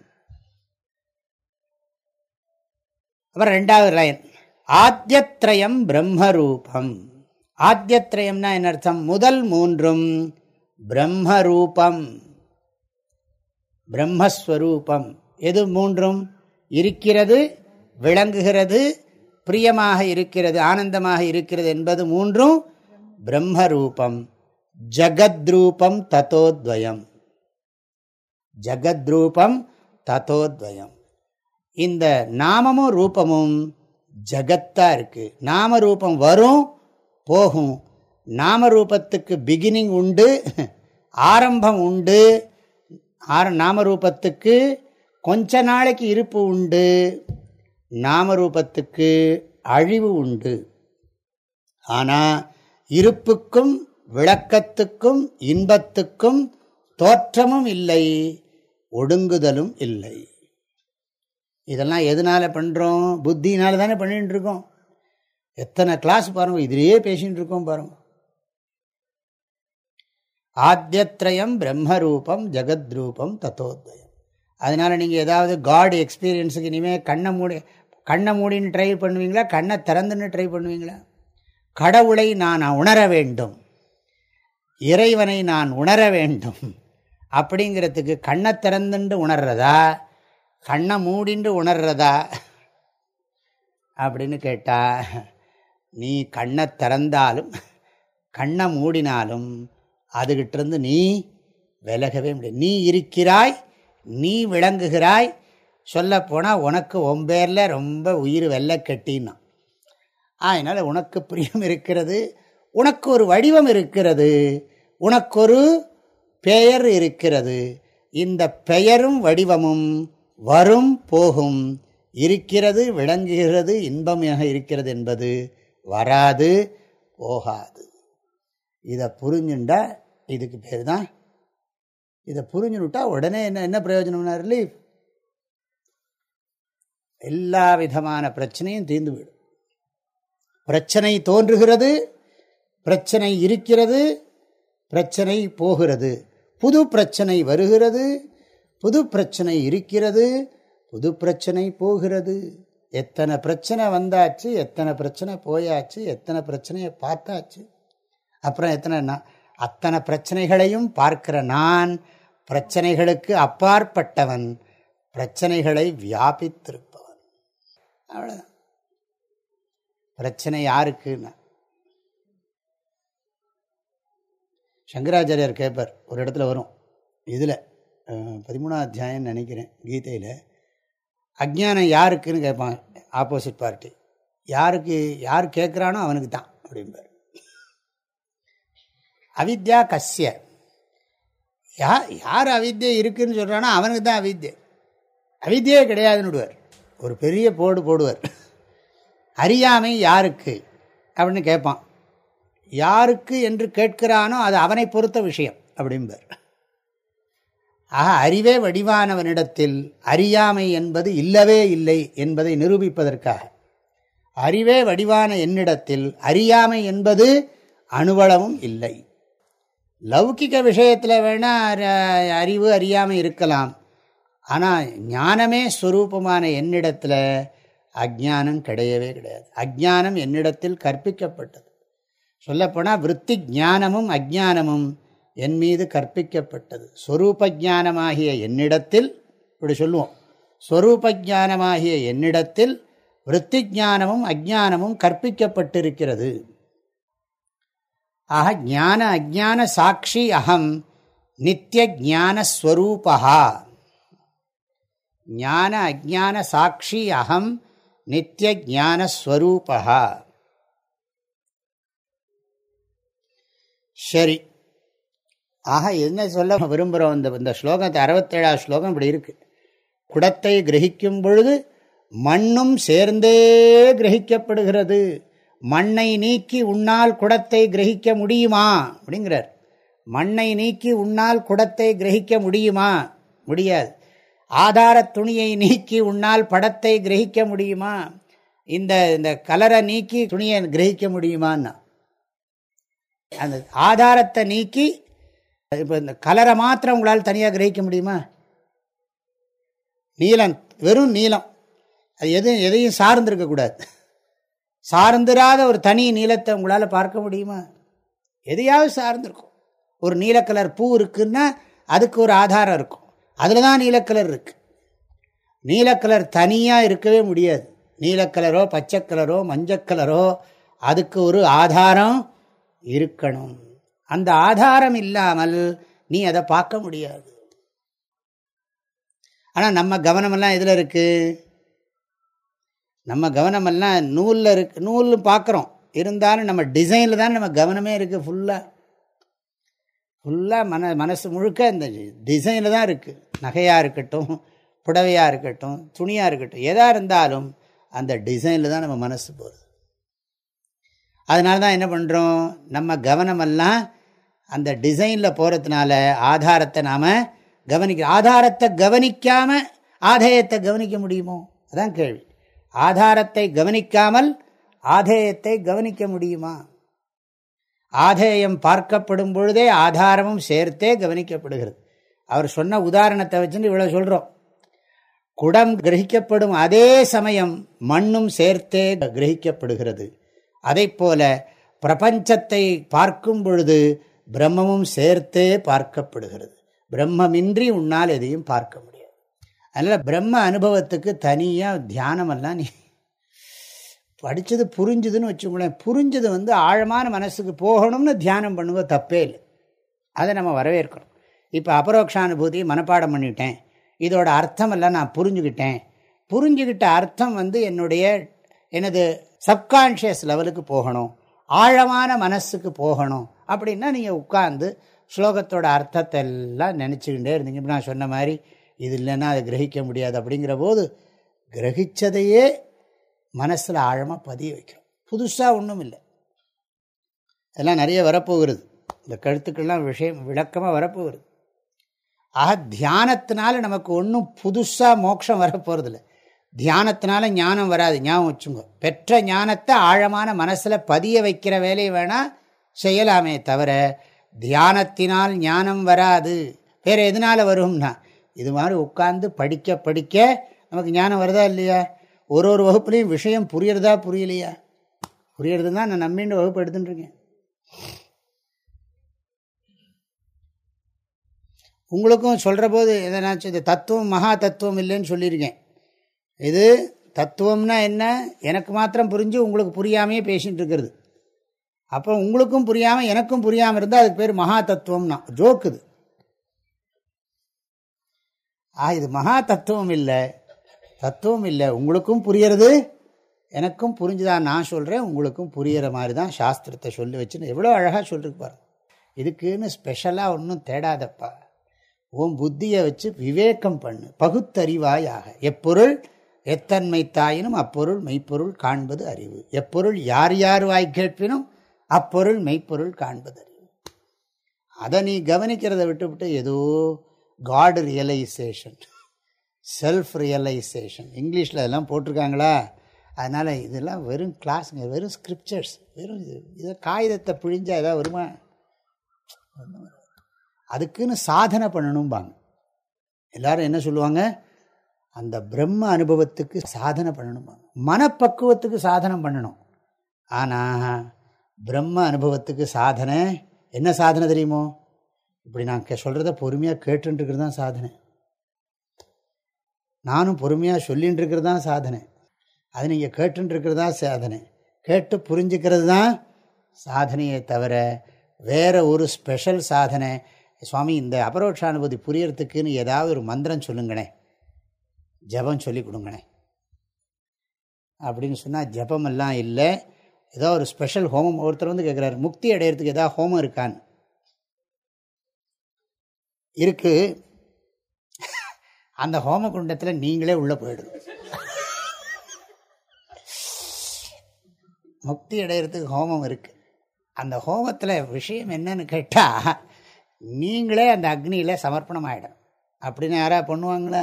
அப்புறம் ரெண்டாவது லைன் ஆத்தியத்ரயம் பிரம்மரூபம். ஆத்தியத்ரயம்னா என்ன அர்த்தம்? முதல் மூன்றும் பிரம்மரூபம். பிரம்மஸ்வரூபம். எது மூன்றும்? இருக்கிறது விளங்குகிறது பிரியமாக இருக்கிறது ஆனந்தமாக இருக்கிறது என்பது மூன்றும் பிரம்மரூபம். ஜகத்ரூபம் தத்தோத்வயம். ஜகத்ரூபம் தத்தோத்வயம். இந்த நாமமும் ரூபமும் ஜகத்தா இருக்கு. நாம ரூபம் வரும் போகும். நாமரூபத்துக்கு பிகினிங் உண்டு ஆரம்பம் உண்டு. ஆர நாமரூபத்துக்கு கொஞ்ச நாளைக்கு இருப்பு உண்டு. நாமரூபத்துக்கு அழிவு உண்டு. ஆனால் இருப்புக்கும் விளக்கத்துக்கும் இன்பத்துக்கும் தோற்றமும் இல்லை ஒடுங்குதலும் இல்லை. இதெல்லாம் எதனால் பண்ணுறோம் புத்தினால தானே பண்ணிட்டு இருக்கோம். எத்தனை கிளாஸ் பாருங்க இதிலேயே பேசிட்டு இருக்கோம் பாருங்க. ஆத்தியத்ரயம் பிரம்மரூபம் ஜெகத்ரூபம் தத்தோத்வயம் அதனால் நீங்கள் ஏதாவது காட் எக்ஸ்பீரியன்ஸுக்கு இனிமேல் கண்ணை மூடி கண்ணை மூடின்னு ட்ரை பண்ணுவீங்களா? கண்ணை திறந்துன்னு ட்ரை பண்ணுவீங்களா? கடவுளை நான் உணர வேண்டும். இறைவனை நான் உணர வேண்டும். அப்படிங்கிறதுக்கு கண்ணை திறந்துண்டு உணர்றதா? கண்ணை மூடிண்டு உணர்றதா? அப்படின்னு கேட்டால் நீ கண்ணை திறந்தாலும் கண்ணை மூடினாலும் அதுகிட்டிருந்து நீ விலகவே முடியாது. நீ இருக்கிறாய் நீ விளங்குகிறாய். சொல்லப்போனால் உனக்கு ஒம்பேரில் ரொம்ப உயிர் வெள்ள கட்டின்னா. அதனால் உனக்கு பிரியம் இருக்கிறது உனக்கு ஒரு வடிவம் இருக்கிறது உனக்கொரு பெயர் இருக்கிறது. இந்த பெயரும் வடிவமும் வரும் போகும். இருக்கிறது விளங்குகிறது இன்பமாக இருக்கிறது என்பது வராது போகாது. இதை புரிஞ்சுண்டா இதுக்கு பேர் தான் இதை புரிஞ்சுனுட்டா உடனே என்ன என்ன பிரயோஜனம்னா ரிலீஃப் எல்லா விதமான பிரச்சனையும் தீர்ந்து விடும் பிரச்சனை தோன்றுகிறது பிரச்சனை இருக்கிறது பிரச்சனை போகிறது. புது பிரச்சனை வருகிறது புது பிரச்சனை இருக்கிறது புது பிரச்சனை போகிறது. எத்தனை பிரச்சனை வந்தாச்சு எத்தனை பிரச்சனை போயாச்சு எத்தனை பிரச்சனையை பார்த்தாச்சு. அப்புறம் எத்தனை அத்தனை பிரச்சனைகளையும் பார்க்கிற நான் பிரச்சனைகளுக்கு அப்பாற்பட்டவன் பிரச்சனைகளை வியாபித்திருப்பவன். அவ்வளோதான் பிரச்சனை யாருக்குன்னா? சங்கராச்சாரியார் கேட்பார் ஒரு இடத்துல வரும். இதில் பதிமூணாம் அத்தியாயம் நினைக்கிறேன் கீதையில். அஜானம் யாருக்குன்னு கேட்பான் ஆப்போசிட் பார்ட்டி யாருக்கு யார் கேட்குறானோ அவனுக்கு தான் அப்படிம்பார். அவித்யா கஸ்ய யா யார் அவித்தியை இருக்குதுன்னு சொல்கிறானோ அவனுக்கு தான் அவித்தியை அவித்தியே கிடையாதுன்னு விடுவார். ஒரு பெரிய போடு போடுவார். அறியாமை யாருக்கு? அப்படின்னு கேட்பான். யாருக்கு என்று கேட்கிறானோ அது அவனை பொறுத்த விஷயம் அப்படிம்பார். ஆக அறிவே வடிவானவனிடத்தில் அறியாமை என்பது இல்லவே இல்லை என்பதை நிரூபிப்பதற்காக. அறிவே வடிவான என்னிடத்தில் அறியாமை என்பது அணுவளவும் இல்லை. லௌகிக விஷயத்தில் வேணால் அறிவு அறியாமை இருக்கலாம். ஆனால் ஞானமே ஸ்வரூபமான என்னிடத்தில் அஜானம் கிடையவே கிடையாது. அஜானம் என்னிடத்தில் கற்பிக்கப்பட்டது. சொல்லப்போனால் விற்பி ஞானமும் அஜானமும் என் மீது கற்பிக்கப்பட்டது. ஸ்வரூப ஜானமாகிய என்னிடத்தில் இப்படி சொல்லுவோம். ஸ்வரூப ஜானமாகிய என்னிடத்தில் விற்பி ஜானமும் அஜானமும் கற்பிக்கப்பட்டிருக்கிறது. ஆக ஞான அஜான சாட்சி அகம் நித்திய ஜானஸ்வரூபா ஞான அஜான சாட்சி அகம் நித்திய ஜானஸ்வரூபா சரி. ஆக என்ன சொல்ல விரும்புகிறோம் இந்த இந்த ஸ்லோகத்தை அறுபத்தேழாவது ஸ்லோகம் இப்படி இருக்கு. குடத்தை கிரகிக்கும் பொழுது மண்ணும் சேர்ந்தே கிரகிக்கப்படுகிறது. மண்ணை நீக்கி உன்னால் குடத்தை கிரகிக்க முடியுமா? அப்படிங்கிறார். மண்ணை நீக்கி உன்னால் குடத்தை கிரகிக்க முடியுமா? முடியாது. ஆதார துணியை நீக்கி உன்னால் படத்தை கிரகிக்க முடியுமா? இந்த இந்த கலரை நீக்கி துணியை கிரகிக்க முடியுமான்னா? அந்த ஆதாரத்தை நீக்கி இப்போ இந்த கலரை மாத்திரம் உங்களால் தனியாக கிரகிக்க முடியுமா? நீளம் வெறும் நீளம். அது எதுவும் எதையும் சார்ந்திருக்கக்கூடாது சார்ந்திராத ஒரு தனி நீளத்தை உங்களால் பார்க்க முடியுமா? எதையாவது சார்ந்திருக்கும். ஒரு நீல கலர் பூ இருக்குன்னா அதுக்கு ஒரு ஆதாரம் இருக்கும். அதில் தான் நீலக்கலர் இருக்குது நீலக்கலர் தனியாக இருக்கவே முடியாது. நீலக்கலரோ பச்சை கலரோ மஞ்சக்கலரோ அதுக்கு ஒரு ஆதாரம் இருக்கணும். அந்த ஆதாரம் இல்லாமல் நீ அதை பார்க்க முடியாது. ஆனால் நம்ம கவனமெல்லாம் எதில் இருக்குது நம்ம கவனமெல்லாம் நூலில் இருக்கு. நூல் பார்க்குறோம். இருந்தாலும் நம்ம டிசைனில் தான் நம்ம கவனமே இருக்குது ஃபுல்லாக ஃபுல்லாக மன மனசு முழுக்க இந்த டிசைனில் தான் இருக்குது நகையாக இருக்கட்டும் புடவையாக இருக்கட்டும் துணியாக இருக்கட்டும் எதாக இருந்தாலும் அந்த டிசைனில் தான் நம்ம மனசு போகுது. அதனால தான் என்ன பண்ணுறோம் நம்ம கவனமெல்லாம் அந்த டிசைனில் போகிறதுனால ஆதாரத்தை நாம் கவனிக்க ஆதாரத்தை கவனிக்காமல் ஆதேயத்தை கவனிக்க முடியுமோ? அதான் கேள்வி. ஆதாரத்தை கவனிக்காமல் ஆதேயத்தை கவனிக்க முடியுமா? ஆதேயம் பார்க்கப்படும் பொழுதே ஆதாரமும் சேர்த்தே கவனிக்கப்படுகிறது. அவர் சொன்ன உதாரணத்தை வச்சுட்டு இவ்வளோ சொல்கிறோம் குடம் கிரகிக்கப்படும் அதே சமயம் மண்ணும் சேர்த்தே கிரகிக்கப்படுகிறது. அதை போல பிரபஞ்சத்தை பார்க்கும் பொழுது பிரம்மமும் சேர்த்தே பார்க்கப்படுகிறது. பிரம்மமின்றி உன்னால் எதையும் பார்க்க முடியாது. அதனால் பிரம்ம அனுபவத்துக்கு தனியாக தியானமெல்லாம் நீ படித்தது புரிஞ்சுதுன்னு வச்சுக்கோங்களேன். புரிஞ்சது வந்து ஆழமான மனசுக்கு போகணும்னு தியானம் பண்ணுவ தப்பே இல்லை. அதை நம்ம வரவேற்கணும். இப்போ அபரோக்ஷானுபூதி மனப்பாடம் பண்ணிட்டேன். இதோட அர்த்தமெல்லாம் நான் புரிஞ்சுக்கிட்டேன். புரிஞ்சுக்கிட்ட அர்த்தம் வந்து என்னுடைய எனது சப்கான்ஷியஸ் லெவலுக்கு போகணும். ஆழமான மனசுக்கு போகணும். அப்படின்னா நீங்கள் உட்காந்து ஸ்லோகத்தோட அர்த்தத்தை எல்லாம் நினச்சிக்கிட்டே இருந்தீங்க. நான் சொன்ன மாதிரி இது இல்லைன்னா அதை கிரகிக்க முடியாது அப்படிங்கிற போது கிரகிச்சதையே மனசில் ஆழமாக பதிய வைக்கும் புதுசாக ஒன்றும் இல்லை. இதெல்லாம் நிறைய வரப்போகிறது. இந்த கருத்துக்கள்லாம் விஷயம் விளக்கமாக வரப்போகிறது. ஆக தியானத்தினால நமக்கு ஒன்றும் புதுசாக மோட்சம் வரப்போகிறதில்ல தியானத்தினால ஞானம் வராது. ஞாபகம் வச்சுங்க பெற்ற ஞானத்தை ஆழமான மனசில் பதிய வைக்கிற வேலையை வேணால் செய்யலாமே தவிர தியானத்தினால் ஞானம் வராது. வேறு எதனால் வரும்னா இது மாதிரி உட்கார்ந்து படிக்க படிக்க நமக்கு ஞானம் வருதா இல்லையா? ஒரு ஒரு வகுப்புலேயும் விஷயம் புரியறதா புரியலையா? புரியறது தான் நான் நம்பின்னு வகுப்பு எடுத்துட்டுருக்கேன். உங்களுக்கும் சொல்கிற போது எதனாச்சும் இது தத்துவம் மகா தத்துவம் இல்லைன்னு சொல்லியிருக்கேன். இது தத்துவம்னா என்ன? எனக்கு மாத்திரம் புரிஞ்சு உங்களுக்கு புரியாமையே பேசிகிட்டு இருக்கிறது அப்போ உங்களுக்கும் புரியாமல் எனக்கும் புரியாமல் இருந்தால் அதுக்கு பேர் மகா தத்துவம்னா. ஜோக்குது. ஆ இது மகா தத்துவம் இல்லை. தத்துவம் இல்லை. உங்களுக்கும் புரியறது? எனக்கும் புரிஞ்சுதான் நான் சொல்கிறேன் உங்களுக்கும் புரிகிற மாதிரி தான் சாஸ்திரத்தை சொல்லி வச்சுன்னு எவ்வளோ அழகாக சொல்லிருக்கு பாருங்க. இதுக்குன்னு ஸ்பெஷலாக ஒன்றும் தேடாதப்பா. உன் புத்தியை வச்சு விவேகம் பண்ணு. பகுத்தறிவாயாக. எப்பொருள்? எத்தன்மை தாயினும் அப்பொருள் மெய்ப்பொருள் காண்பது அறிவு. எப்பொருள் யார் யார் வாய் கேட்பினும் அப்பொருள் மெய்ப்பொருள் காண்பது. அறிவு அதை நீ கவனிக்கிறத விட்டுவிட்டு ஏதோ காடு ரியலைசேஷன் செல்ஃப் ரியலைசேஷன் இங்கிலீஷில் அதெல்லாம் போட்டிருக்காங்களா? அதனால் இதெல்லாம் வெறும் கிளாஸுங்க வெறும் ஸ்கிரிப்சர்ஸ் வெறும் இதை காகிதத்தை பிழிஞ்சால் ஏதாவது வருமா? அதுக்குன்னு சாதனை பண்ணணும்பாங்க. எல்லாரும் என்ன சொல்லுவாங்க? அந்த பிரம்ம அனுபவத்துக்கு சாதனை பண்ணணும்பாங்க. மனப்பக்குவத்துக்கு சாதனை பண்ணணும். ஆனால் பிரம்ம அனுபவத்துக்கு சாதனை. என்ன சாதனை தெரியுமோ? இப்படி நான் சொல்கிறத பொறுமையாக கேட்டுருக்கிறது தான் சாதனை. நானும் பொறுமையாக சொல்லின்னு இருக்கிறது தான் சாதனை. அது நீங்கள் கேட்டுருக்கிறது தான் சாதனை. கேட்டு புரிஞ்சுக்கிறது தான் சாதனையை தவிர வேறு ஒரு ஸ்பெஷல் சாதனை. சுவாமி இந்த அபரோட்சானுபூதி புரியறதுக்குன்னு ஏதாவது ஒரு மந்திரம் சொல்லுங்கண்ணே ஜபம் சொல்லி கொடுங்கண்ணே அப்படின்னு சொன்னால் ஜபமெல்லாம் இல்லை. ஏதோ ஒரு ஸ்பெஷல் ஹோமம். ஒருத்தர் வந்து கேட்குறாரு முக்தி அடையிறதுக்கு ஏதாவது ஹோமம் இருக்கான்னு. இருக்கு. அந்த ஹோம குண்டத்தில் நீங்களே உள்ளே போயிடும் முக்தி அடையிறதுக்கு ஹோமம் இருக்குது அந்த ஹோமத்தில் விஷயம் என்னன்னு கேட்டால் நீங்களே அந்த அக்னியில் சமர்ப்பணம் ஆகிடும் அப்படின்னு யாராவது பண்ணுவாங்களா?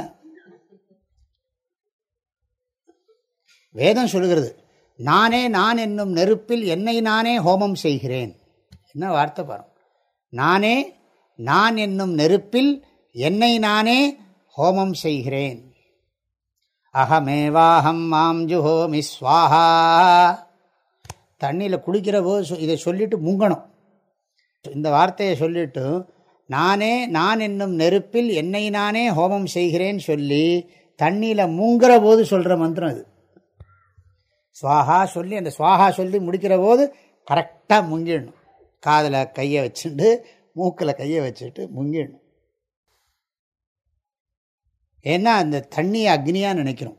வேதம் சொல்லுகிறது. நானே நான் என்னும் நெருப்பில் என்னை நானே ஹோமம் செய்கிறேன். என்ன வார்த்தை பாருங்க. நானே நான் என்னும் நெருப்பில் என்னை நானே ஹோமம் செய்கிறேன். அகமேவாஹம் மாம் ஜுஹோமி ஸ்வாஹா. தண்ணியில் குளிக்கிற போது இதை சொல்லிட்டு முங்கணும். இந்த வார்த்தையை சொல்லிட்டு நானே நான் என்னும் நெருப்பில் என்னை நானே ஹோமம் செய்கிறேன்னு சொல்லி தண்ணியில் மூங்குற போது சொல்கிற மந்திரம் அது. சுவாகா சொல்லி அந்த சுவாகா சொல்லி முடிக்கிற போது கரெக்டாக முங்கிடணும். காதில் கையை வச்சுட்டு மூக்கில் கையை வச்சுட்டு முங்கிடணும். ஏன்னா அந்த தண்ணியை அக்னியாக நினைக்கிறோம்.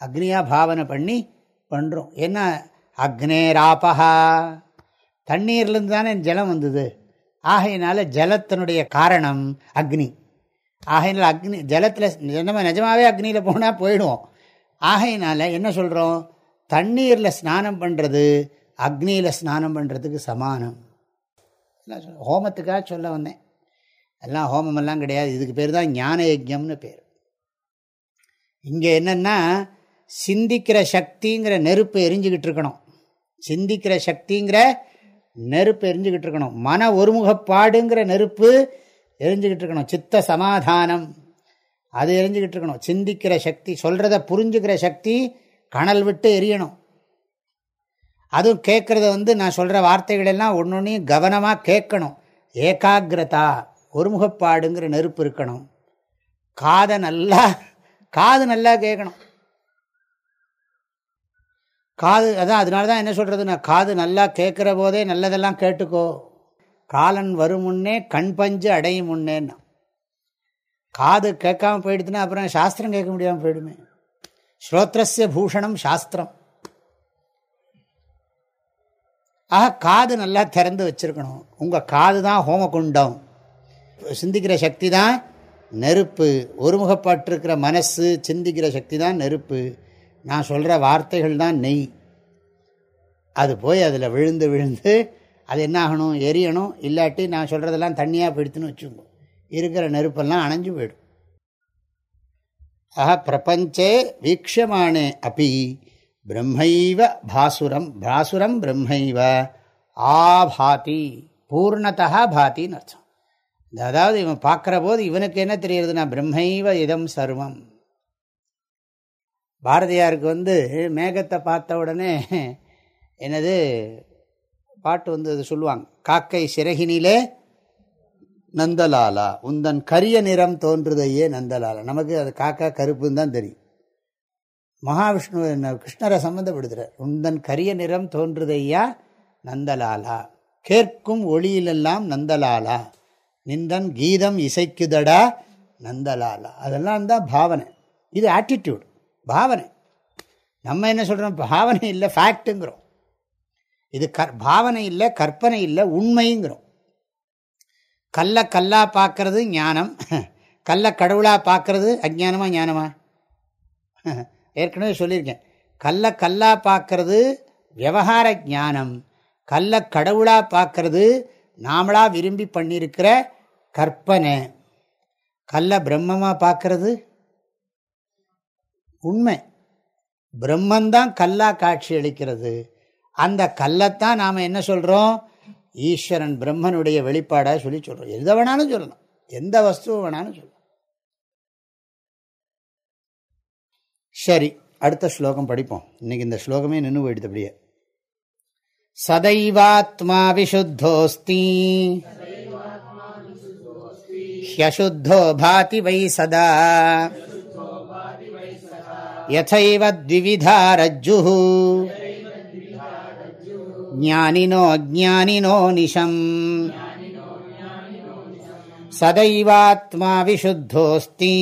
அக்னியாக பாவனை பண்ணி பண்ணுறோம் ஏன்னா அக்னேராபகா தண்ணீர்லேருந்து தானே ஜலம் வந்தது. ஆகையினால ஜலத்தினுடைய காரணம் அக்னி. ஆகையினால அக்னி ஜலத்தில் நிஜமாக நிஜமாகவே அக்னியில் போனால் போயிடுவோம். ஆகையினால என்ன சொல்கிறோம் தண்ணீரில் ஸ்நானம் பண்ணுறது அக்னியில் ஸ்நானம் பண்ணுறதுக்கு சமானம். ஹோமத்துக்காக சொல்ல வந்தேன். எல்லாம் ஹோமமெல்லாம் கிடையாது. இதுக்கு பேர் தான் ஞான யஜம்னு பேர். இங்கே என்னென்னா சிந்திக்கிற சக்திங்கிற நெருப்பு எரிஞ்சுக்கிட்டு இருக்கணும். சிந்திக்கிற சக்திங்கிற நெருப்பு எரிஞ்சுக்கிட்டு இருக்கணும். மன ஒருமுகப்பாடுங்கிற நெருப்பு எரிஞ்சுக்கிட்டு இருக்கணும். சித்த சமாதானம். அது எரிஞ்சுக்கிட்டு இருக்கணும் சிந்திக்கிற சக்தி சொல்கிறத புரிஞ்சுக்கிற சக்தி கணல் விட்டு எரியணும். அதுவும் கேட்குறத வந்து நான் சொல்கிற வார்த்தைகள் எல்லாம் ஒன்று ஒன்றையும் கவனமாக கேட்கணும். ஏகாகிரதா ஒருமுகப்பாடுங்கிற நெருப்பு இருக்கணும். காதை நல்லா காது நல்லா கேட்கணும். காது அதான் அதனால தான் என்ன சொல்கிறதுன்னா காது நல்லா கேட்குற போதே நல்லதெல்லாம் கேட்டுக்கோ. காலன் வரும் முன்னே கண் பஞ்சு அடையும் முன்னேன்னா. காது கேட்காமல் போயிடுதுன்னா அப்புறம் சாஸ்திரம் கேட்க முடியாமல் போயிடுமே. ஸ்ரோத்ரஸ்ய பூஷணம் சாஸ்திரம். ஆக காது நல்லா திறந்து வச்சுருக்கணும். உங்கள் காது தான் ஹோமகுண்டம். சிந்திக்கிற சக்தி தான் நெருப்பு. ஒருமுகப்பட்டிருக்கிற மனசு சிந்திக்கிற சக்தி தான் நெருப்பு. நான் சொல்கிற வார்த்தைகள் தான் நெய். அது போய் அதில் விழுந்து விழுந்து அது என்ன ஆகணும் எரியணும்? இல்லாட்டி நான் சொல்கிறதெல்லாம் தண்ணியாக போயிடுத்துன்னு வச்சுக்கோங்க. இருக்கிற நெருப்பெல்லாம் அணைஞ்சு போயிடும். ஆஹா பிரபஞ்சே வீக்ஷமானே அப்பி பிரம்மைவ பாசுரம் பாசுரம் பிரம்மைவ ஆபாதி பூர்ணதா பாத்தின்னு அர்த்தம். அதாவது இவன் பார்க்குற போது இவனுக்கு என்ன தெரியுதுன்னா பிரம்மைவ இதம் சர்வம். பாரதியாருக்கு வந்து மேகத்தை பார்த்த உடனே என்னது பாட்டு வந்து அது சொல்லுவாங்க காக்கை சிறகினிலே நந்தலாலா. உந்தன் கரிய நிறம் தோன்றுதையே நந்தலாலா. நமக்கு அது காக்கா கருப்புன்னு தான் தெரியும். மகாவிஷ்ணு கிருஷ்ணரை சம்மந்தப்படுத்துகிறார் உந்தன் கரிய நிறம் தோன்றுதையா நந்தலாலா. கேட்கும் ஒளியிலெல்லாம் நந்தலாலா. நிந்தன் கீதம் இசைக்குதடா நந்தலாலா. அதெல்லாம் தான் பாவனை. இது ஆட்டிடியூடு பாவனை. நம்ம என்ன சொல்கிறோம் பாவனை இல்லை ஃபேக்ட்டுங்கிறோம் இது கற் பாவனை இல்லை கற்பனை இல்லை உண்மைங்கிறோம். கல்லை கல்லா பார்க்கறது ஞானம். கல்லை கடவுளாக பார்க்கறது அஜானமா ஞானமா? ஏற்கனவே சொல்லியிருக்கேன். கல்லை கல்லா பார்க்கறது விவகார ஞானம். கல்லை கடவுளாக பார்க்கறது நாமளாக விரும்பி பண்ணியிருக்கிற கற்பனை. கல்லை பிரம்மமாக பார்க்கறது உண்மை. பிரம்மந்தான் கல்லா காட்சி அளிக்கிறது. அந்த கல்லைத்தான் நாம் என்ன சொல்கிறோம் ஈஸ்வரன் பிரம்மனுடைய வெளிப்பாடாக சொல்லி சொல்கிறோம் எதை வேணாலும் சொல்லணும் எந்த வஸ்துவை வேணாலும் சொல்லணும் சரி அடுத்த ஸ்லோகம் படிப்போம். இன்னைக்கு இந்த ஸ்லோகமே நின்று போயிடுது அப்படியே. சதைவாத்மா விஷுத்தோஸ்தி ஹியசுத்தோ பாதி வை சதா யதைவ த்விவிதா ரஜ்ஜு ज्ञानिनो ज्ञानिनो निशम् सदैवात्मा विशुद्धोऽस्ति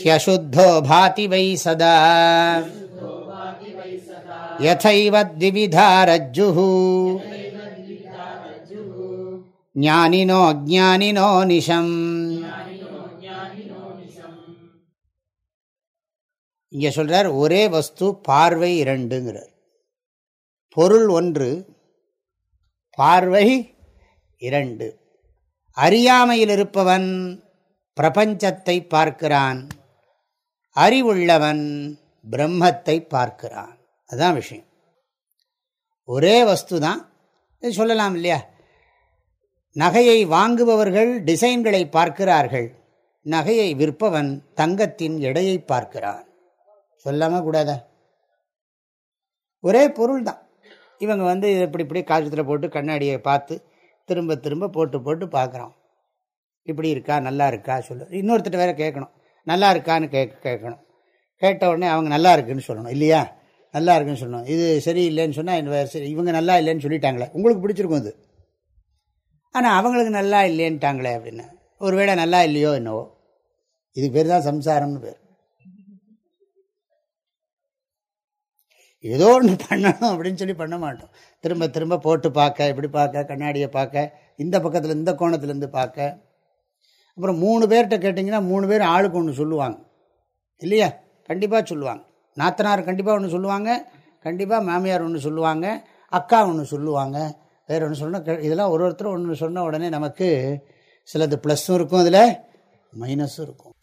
ह्यशुद्धो भाति वै सदा यथैव द्विविधा रज्जुः ज्ञानिनो ज्ञानिनो निशम् இங்கே சொல்கிறார் ஒரே வஸ்து பார்வை இரண்டுங்கிறார் பொருள் ஒன்று பார்வை இரண்டு. அறியாமையில் இருப்பவன் பிரபஞ்சத்தை பார்க்கிறான் அறிவுள்ளவன் பிரம்மத்தை பார்க்கிறான். அதுதான் விஷயம். ஒரே வஸ்து தான் இது சொல்லலாம் இல்லையா? நகையை வாங்குபவர்கள் டிசைன்களை பார்க்கிறார்கள். நகையை விற்பவன் தங்கத்தின் எடையை பார்க்கிறான். சொல்லாம கூடாதா? ஒரே பொருள் தான் இவங்க வந்து இப்படி இப்படி காய்ச்சத்தில் போட்டு கண்ணாடியை பார்த்து திரும்ப திரும்ப போட்டு போட்டு பார்க்குறோம். இப்படி இருக்கா நல்லா இருக்கா சொல்லு. இன்னொருத்தட்ட வேற கேட்கணும். நல்லா இருக்கான்னு கேட்க கேட்கணும். கேட்ட உடனே அவங்க நல்லா இருக்குன்னு சொல்லணும் இல்லையா? நல்லா இருக்குன்னு சொல்லணும். இது சரியில்லைன்னு சொன்னால் சரி இவங்க நல்லா இல்லைன்னு சொல்லிட்டாங்களே. உங்களுக்கு பிடிச்சிருக்கும் இது ஆனால் அவங்களுக்கு நல்லா இல்லைன்ட்டாங்களே அப்படின்னு. ஒருவேளை நல்லா இல்லையோ என்னவோ. இதுக்கு பேர் தான் சம்சாரம்னு பேர். ஏதோ ஒன்று பண்ணணும் அப்படின்னு சொல்லி பண்ண மாட்டோம். திரும்ப திரும்ப போட்டு பார்க்க இப்படி பார்க்க கண்ணாடியை பார்க்க இந்த பக்கத்தில் இந்த கோணத்துலேருந்து பார்க்க. அப்புறம் மூணு பேர்கிட்ட கேட்டிங்கன்னா மூணு பேர் ஆளுக்கு ஒன்று சொல்லுவாங்க. இல்லையா? கண்டிப்பாக சொல்லுவாங்க. நாத்தனார் கண்டிப்பாக ஒன்று சொல்லுவாங்க. கண்டிப்பாக மாமியார் ஒன்று சொல்லுவாங்க. அக்கா ஒன்று சொல்லுவாங்க. வேறு ஒன்று சொன்னால் இதெல்லாம் ஒரு ஒருத்தரும் ஒன்று சொன்ன உடனே நமக்கு சிலது ப்ளஸ்ஸும் இருக்கும் அதில் மைனஸும் இருக்கும்.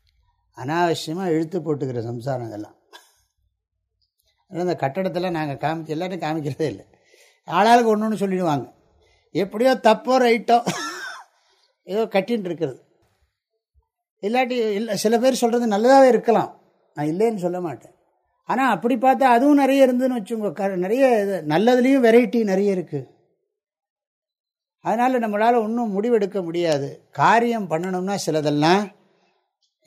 அனாவசியமாக இழுத்து போட்டுக்கிற சம்சாரம் இதெல்லாம். இந்த கட்டடத்தில் நாங்கள் காமிச்சு எல்லாத்தையும் காமிக்கிறதே இல்லை. ஆளாளுக்கு ஒன்று ஒன்று சொல்லிடுவாங்க. எப்படியோ தப்போ ரைட்டோ ஏதோ கட்டின்னு இருக்கிறது. இல்லாட்டி இல்லை சில பேர் சொல்கிறது நல்லதாகவே இருக்கலாம். நான் இல்லைன்னு சொல்ல மாட்டேன். ஆனால் அப்படி பார்த்தா அதுவும் நிறைய இருந்துன்னு வச்சுங்க க நிறைய இது நல்லதுலேயும் வெரைட்டி நிறைய இருக்குது அதனால் நம்மளால் ஒன்றும் முடிவெடுக்க முடியாது. காரியம் பண்ணணும்னா சிலதெல்லாம்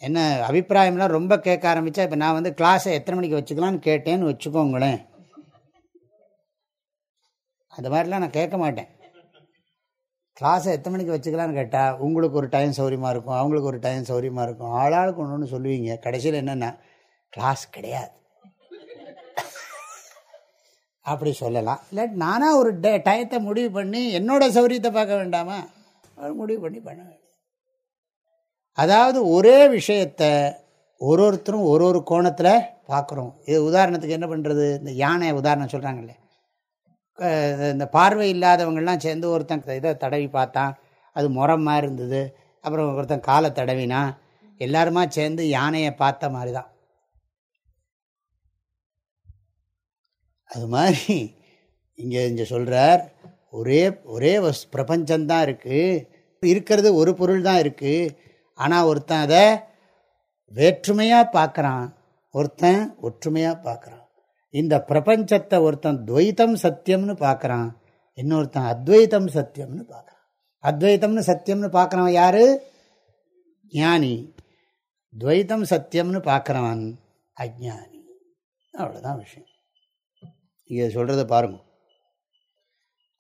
என்ன அபிப்பிராயம்லாம் ரொம்ப கேட்க ஆரம்பித்தா இப்போ நான் வந்து கிளாஸை எத்தனை மணிக்கு வச்சுக்கலான்னு கேட்டேன்னு வச்சுக்கோங்களேன். அது மாதிரிலாம் நான் கேட்க மாட்டேன். கிளாஸை எத்தனை மணிக்கு வச்சுக்கலான்னு கேட்டால் உங்களுக்கு ஒரு டைம் சௌரியமாக இருக்கும் அவங்களுக்கு ஒரு டைம் சௌரியமாக இருக்கும் ஆளாளுக்கு ஒன்று ஒன்று சொல்லுவீங்க. கடைசியில் என்னென்னா கிளாஸ் கிடையாது. அப்படி சொல்லலாம். இல்லை நானாக ஒரு டயத்தை முடிவு பண்ணி என்னோடய சௌரியத்தை பார்க்க வேண்டாமா? முடிவு பண்ணி பண்ண அதாவது ஒரே விஷயத்தை ஒரு ஒருத்தரும் ஒரு ஒரு கோணத்தில் பார்க்குறோம் இது உதாரணத்துக்கு என்ன பண்ணுறது இந்த யானை உதாரணம் சொல்கிறாங்களே இந்த பார்வை இல்லாதவங்கள்லாம் சேர்ந்து ஒருத்தன் இதை தடவி பார்த்தான். அது முறம் மாதிரி இருந்தது. அப்புறம் ஒருத்தன் காலை தடவினா எல்லாருமா சேர்ந்து யானையை பார்த்த மாதிரி தான் அது மாதிரி இங்கே இங்கே சொல்கிறார் ஒரே ஒரே வஸ் பிரபஞ்சம்தான் இருக்குது இருக்கிறது ஒரு பொருள் தான் இருக்குது ஆனால் ஒருத்தன் அதை வேற்றுமையாக பார்க்குறான் ஒருத்தன் ஒற்றுமையாக பார்க்குறான். இந்த பிரபஞ்சத்தை ஒருத்தன் துவைத்தம் சத்தியம்னு பார்க்குறான் இன்னொருத்தன் அத்வைத்தம் சத்தியம்னு பார்க்குறான். அத்வைத்தம்னு சத்தியம்னு பார்க்குறவன் யார்? ஞானி. துவைத்தம் சத்தியம்னு பார்க்குறவன் அஜானி அவ்வளோதான் விஷயம். இங்கே சொல்கிறத பாருங்க.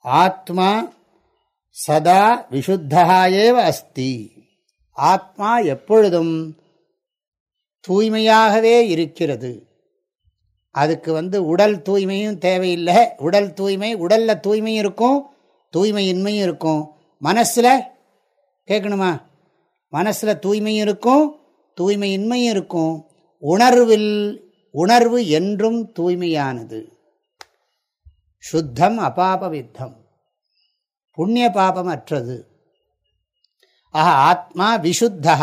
ஆத்மா சதா விஷுத்தகாயேவ அஸ்தி. ஆத்மா எப்பொழுதும் தூய்மையாகவே இருக்கிறது. அதுக்கு வந்து உடல் தூய்மையும் தேவையில்லை. உடல் தூய்மை உடலில் தூய்மையும் இருக்கும் தூய்மையின்மையும் இருக்கும். மனசில் கேட்கணுமா மனசில் தூய்மையும் இருக்கும் தூய்மையின்மையும் இருக்கும். உணர்வில் உணர்வு என்றும் தூய்மையானது. சுத்தம் அபாபவித்தம். புண்ணிய பாபம் அற்றது ஆஹா ஆத்மா விசுத்தா.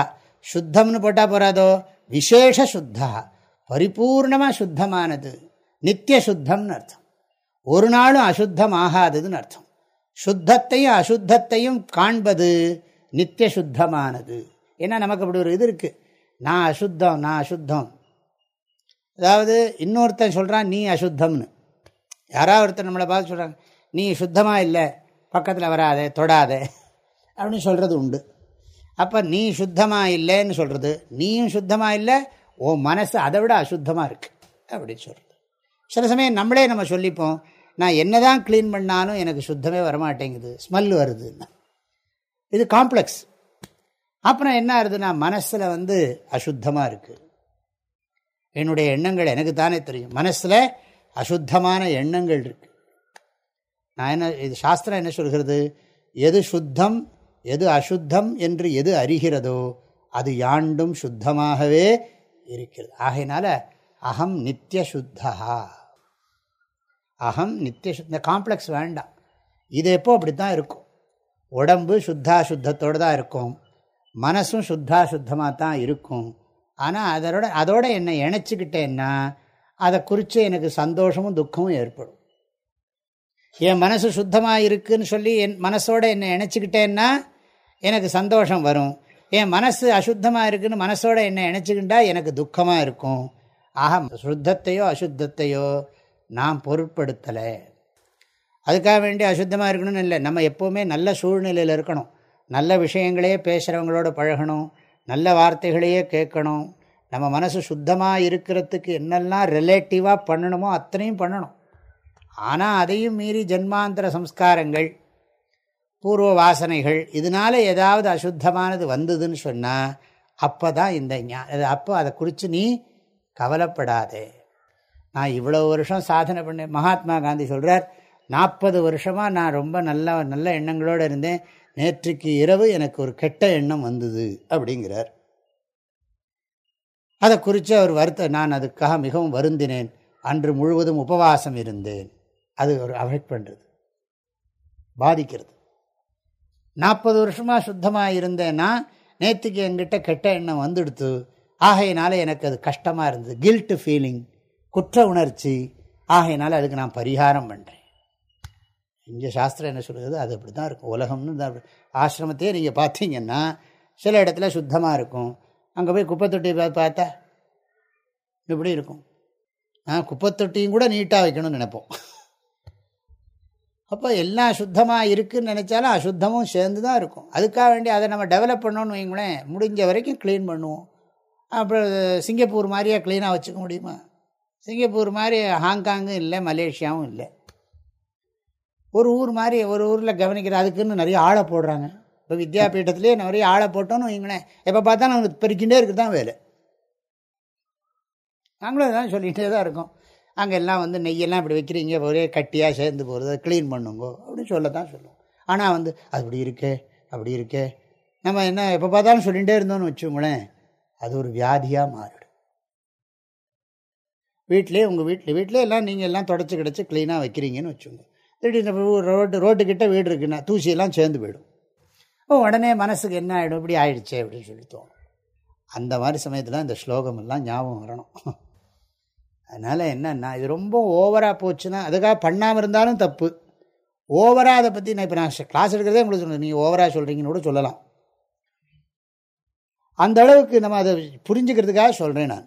சுத்தம்னு போட்டால் போகிறாதோ விசேஷ சுத்தா. பரிபூர்ணமாக சுத்தமானது. நித்திய சுத்தம்னு அர்த்தம். ஒரு நாளும் அசுத்தம் ஆகாததுன்னு அர்த்தம். சுத்தத்தையும் அசுத்தத்தையும் காண்பது நித்திய சுத்தமானது. ஏன்னா நமக்கு அப்படி ஒரு இது இருக்குது நான் அசுத்தம் நான் அசுத்தம். அதாவது இன்னொருத்தன் சொல்கிறான் நீ அசுத்தம்னு. யாராவது ஒருத்தர் நம்மளை பார்த்து சொல்கிறாங்க நீ சுத்தமாக இல்லை பக்கத்தில் வராதே தொடாதே அப்படின்னு சொல்கிறது உண்டு. அப்போ நீ சுத்தமாக இல்லைன்னு சொல்கிறது நீயும் சுத்தமாக இல்லை ஓ மனசு அதை விட அசுத்தமாக இருக்குது அப்படின்னு சொல்கிறது சில சமயம் நம்மளே நம்ம சொல்லிப்போம் நான் என்ன தான் க்ளீன் பண்ணாலும் எனக்கு சுத்தமே வரமாட்டேங்குது ஸ்மெல் வருதுன்னா. இது காம்ப்ளெக்ஸ் அப்புறம் என்ன ஆகுதுன்னா மனசில் வந்து அசுத்தமாக இருக்குது என்னுடைய எண்ணங்கள் எனக்கு தானே தெரியும். மனசில் அசுத்தமான எண்ணங்கள் இருக்குது நான் என்ன இது சாஸ்திரம் என்ன சொல்கிறது? எது சுத்தம் எது அசுத்தம் என்று எது அறிகிறதோ அது யாண்டும் சுத்தமாகவே இருக்கிறது. ஆகையினால அகம் நித்திய சுத்தா அகம் நித்திய இந்த காம்ப்ளெக்ஸ் வேண்டாம். இது எப்போ அப்படி தான் இருக்கும். உடம்பு சுத்தா சுத்தத்தோடு தான் இருக்கும். மனசும் சுத்தா சுத்தமாக தான் இருக்கும். ஆனால் அதோட அதோட என்னை இணைச்சிக்கிட்டேன்னா அதை குறித்து எனக்கு சந்தோஷமும் துக்கமும் ஏற்படும். என் மனசு சுத்தமாக இருக்குதுன்னு சொல்லி என் மனசோட என்னை இணைச்சிக்கிட்டேன்னா எனக்கு சந்தோஷம் வரும். என் மனசு அசுத்தமாக இருக்குதுன்னு மனசோட என்னை இணைச்சிக்கிட்டா எனக்கு துக்கமாக இருக்கும். ஆக சுத்தத்தையோ அசுத்தத்தையோ நான் பொருட்படுத்தலை. அதுக்காக வேண்டி அசுத்தமாக இருக்கணும்னு இல்லை. நம்ம எப்போவுமே நல்ல சூழ்நிலையில் இருக்கணும். நல்ல விஷயங்களையே பேசுகிறவங்களோட பழகணும். நல்ல வார்த்தைகளையே கேட்கணும். நம்ம மனசு சுத்தமாக இருக்கிறதுக்கு என்னெல்லாம் ரிலேட்டிவாக பண்ணணுமோ அத்தனையும் பண்ணணும். ஆனால் அதையும் மீறி ஜென்மாந்திர சம்ஸ்காரங்கள் பூர்வ வாசனைகள் இதனால் ஏதாவது அசுத்தமானது வந்ததுன்னு சொன்னால் அப்போ தான் இந்த ஞா அப்போ அதை குறித்து நீ கவலைப்படாதே. நான் இவ்வளோ வருஷம் சாதனை பண்ணேன் மகாத்மா காந்தி சொல்கிறார் நாற்பது வருஷமாக நான் ரொம்ப நல்ல நல்ல எண்ணங்களோடு இருந்தேன். நேற்றுக்கு இரவு எனக்கு ஒரு கெட்ட எண்ணம் வந்தது அப்படிங்கிறார். அதை குறித்து அவர் வருத்த நான் அதுக்காக மிகவும் வருந்தினேன். அன்று முழுவதும் உபவாசம் இருந்தேன். அது ஒரு அஃபெக்ட் பண்ணுறது பாதிக்கிறது. நாற்பது வருஷமாக சுத்தமாக இருந்தேன்னா நேற்றுக்கு என்கிட்ட கெட்ட எண்ணம் வந்துடுத்து. ஆகையினால எனக்கு அது கஷ்டமாக இருந்தது. கில்ட்டு ஃபீலிங் குற்ற உணர்ச்சி. ஆகையினால அதுக்கு நான் பரிகாரம் பண்ணுறேன் இங்கே சாஸ்திரம் என்ன சொல்கிறது அது அப்படி தான் இருக்கும். உலகம்னு தான் ஆசிரமத்தையே நீங்கள் பார்த்தீங்கன்னா சில இடத்துல சுத்தமாக இருக்கும். அங்கே போய் குப்பை தொட்டி பார்த்தா இப்படி இருக்கும். ஆ குப்பை தொட்டியும் கூட நீட்டாக வைக்கணும்னு நினைப்போம். அப்போ எல்லாம் சுத்தமாக இருக்குதுன்னு நினச்சாலும் அசுத்தமும் சேர்ந்து தான் இருக்கும். அதுக்காக வேண்டி அதை நம்ம டெவலப் பண்ணோன்னு வைங்களேன் முடிஞ்ச வரைக்கும் க்ளீன் பண்ணுவோம். அப்புறம் சிங்கப்பூர் மாதிரியாக க்ளீனாக வச்சுக்க முடியுமா? சிங்கப்பூர் மாதிரி ஹாங்காங்கும் இல்லை மலேசியாவும் இல்லை. ஒரு ஊர் மாதிரி ஒரு ஊரில் கவனிக்கிற அதுக்குன்னு நிறைய ஆளை போடுறாங்க. இப்போ வித்யாபீட்டத்துலேயே நிறைய ஆளை போட்டோன்னு வைங்களேன் எப்போ பார்த்தா நம்ம பெருக்கிண்டே இருக்குது தான் வேலை. நாங்களும் தான் சொல்லிகிட்டே தான் இருக்கோம். அங்கே எல்லாம் வந்து நெய்யெல்லாம் இப்படி வைக்கிறீங்க ஒரே கட்டியாக சேர்ந்து போகிறது க்ளீன் பண்ணுங்கோ அப்படின்னு சொல்ல தான் சொல்லுவோம். ஆனால் வந்து அது இப்படி இருக்கே அப்படி இருக்கே. நம்ம என்ன எப்போ பார்த்தாலும் சொல்லிகிட்டே இருந்தோம்னு வச்சுங்களேன் அது ஒரு வியாதியாக மாறிடும். வீட்டிலே உங்கள் வீட்டில் வீட்டிலே எல்லாம் நீங்கள் எல்லாம் தொடச்சி கிடச்சி க்ளீனாக வைக்கிறீங்கன்னு வச்சுங்க திடீர்னு ரோட்டு ரோட்டுக்கிட்ட வீடு இருக்குன்னா தூசியெல்லாம் சேர்ந்து போயிடும். உடனே மனசுக்கு என்ன ஆகிடும் இப்படி ஆயிடுச்சே அப்படின்னு சொல்லி தோணும். அந்த மாதிரி சமயத்தில் இந்த ஸ்லோகமெல்லாம் ஞாபகம் வரணும். அதனால் என்னன்னா இது ரொம்ப ஓவராக போச்சுன்னா அதுக்காக பண்ணாமல் இருந்தாலும் தப்பு. ஓவராக அதை பற்றி நான் இப்போ நான் கிளாஸ் எடுக்கிறதே உங்களுக்கு சொல்லுங்கள் நீங்கள் ஓவராக சொல்கிறீங்கன்னு கூட சொல்லலாம். அந்த அளவுக்கு நம்ம அதை புரிஞ்சுக்கிறதுக்காக சொல்கிறேன் நான்.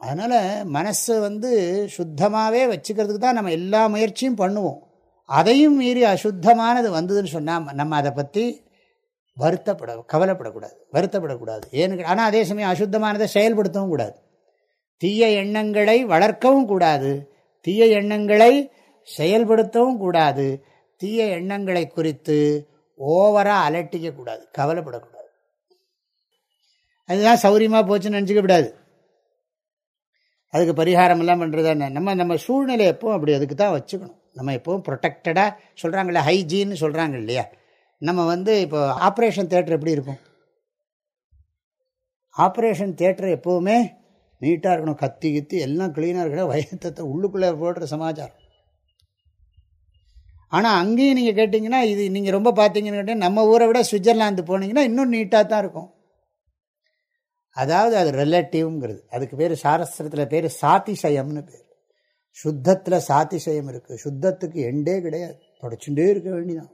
அதனால் மனசை வந்து சுத்தமாகவே வச்சுக்கிறதுக்கு தான் நம்ம எல்லா முயற்சியும் பண்ணுவோம். அதையும் மீறி அசுத்தமானது வந்ததுன்னு சொன்னால் நம்ம அதை பற்றி வருத்தப்பட கவலைப்படக்கூடாது. வருத்தப்படக்கூடாது. ஏன்னு ஆனால் அதே சமயம் அசுத்தமானதை செயல்படுத்தவும் கூடாது. தீய எண்ணங்களை வளர்க்கவும் கூடாது. தீய எண்ணங்களை செயல்படுத்தவும் கூடாது. தீய எண்ணங்களை குறித்து ஓவராக அலட்டிக்க கூடாது. கவலைப்படக்கூடாது. அதுதான் சௌரியமாக போச்சுன்னு நினச்சிக்க கூடாது. அதுக்கு பரிகாரம் எல்லாம் பண்ணுறது நம்ம நம்ம சூழ்நிலை எப்பவும் அப்படி. அதுக்கு தான் வச்சுக்கணும். நம்ம எப்பவும் ப்ரொடெக்டடாக சொல்கிறாங்களே ஹைஜீன்னு சொல்கிறாங்க இல்லையா? நம்ம வந்து இப்போ ஆப்ரேஷன் தேட்டர் எப்படி இருக்கும்? ஆப்ரேஷன் தேட்டர் எப்போவுமே நீட்டாக இருக்கணும் கத்தி கித்தி எல்லாம் க்ளீனாக இருக்கணும் வயத்தத்தை உள்ளுக்குள்ளே போடுற சமாச்சாரம். ஆனால் அங்கேயும் நீங்கள் கேட்டிங்கன்னா இது நீங்கள் ரொம்ப பார்த்தீங்கன்னு கேட்டால் நம்ம ஊரை விட சுவிட்சர்லாந்து போனீங்கன்னா இன்னும் நீட்டாக தான் இருக்கும். அதாவது அது ரிலேட்டிவ்ங்கிறது அதுக்கு பேர் சாரஸ்திரத்தில் பேர் சாத்திசயம்னு பேர். சுத்தத்தில் சாத்திசயம் இருக்குது சுத்தத்துக்கு எண்டே கிடையாது. தொடச்சுட்டே இருக்க வேண்டிதான்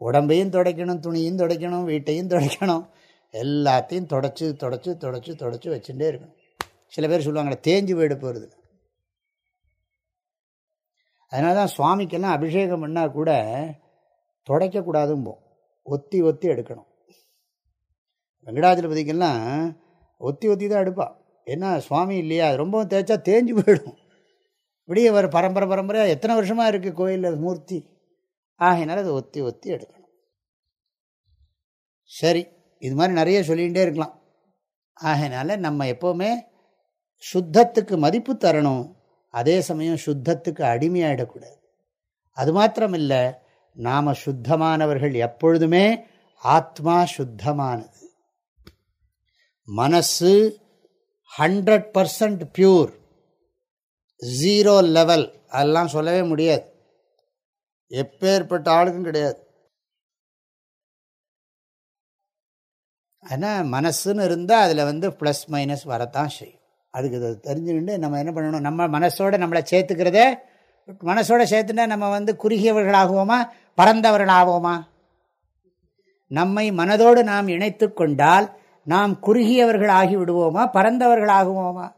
உடம்பையும் துடைக்கணும் துணியும் துடைக்கணும் வீட்டையும் துடைக்கணும். எல்லாத்தையும் தொடச்சி தொடச்சி தொடச்சி தொடச்சி வச்சுட்டே இருக்கணும். சில பேர் சொல்லுவாங்களே தேஞ்சு வீடு போகிறது அதனால தான் சுவாமிக்கெல்லாம் அபிஷேகம் பண்ணால் கூட துடைக்கக்கூடாதும்போம். ஒத்தி ஒத்தி எடுக்கணும். வெங்கடாஜலபதிக்கெல்லாம் ஒத்தி ஒத்தி தான் எடுப்பாள் ஏன்னா சுவாமி இல்லையா அது ரொம்பவும் தேய்ச்சா தேஞ்சு போயிடும். இப்படியே ஒரு பரம்பரை பரம்பரையாக எத்தனை வருஷமாக இருக்குது கோயிலில் மூர்த்தி? ஆகையினால அதை ஒத்தி ஒத்தி எடுக்கணும். சரி. இது மாதிரி நிறைய சொல்லிகிட்டே இருக்கலாம். ஆகையினால நம்ம எப்போவுமே சுத்தத்துக்கு மதிப்பு தரணும். அதே சமயம் சுத்தத்துக்கு அடிமையாயிடக்கூடாது. அது மாத்திரம் இல்லை நாம் சுத்தமானவர்கள் எப்பொழுதுமே ஆத்மா சுத்தமானது. மனசு hundred percent pure zero level அதெல்லாம் சொல்லவே முடியாது. எப்பேற்பட்ட ஆளுக்கும் கிடையாது. ஆனால் மனசுன்னு இருந்தால் அதில் வந்து ப்ளஸ் மைனஸ் வரத்தான் செய்யும். அதுக்கு இதை தெரிஞ்சுக்கிட்டு நம்ம என்ன பண்ணணும்? நம்ம மனசோட நம்மளை சேர்த்துக்கிறதே மனசோட சேர்த்துனா நம்ம வந்து குறுகியவர்களாகுவோமா? பறந்தவர்களாகுவோமா நம்மை மனதோடு நாம் இணைத்து கொண்டால் நாம் குறுகியவர்கள் ஆகி விடுவோமா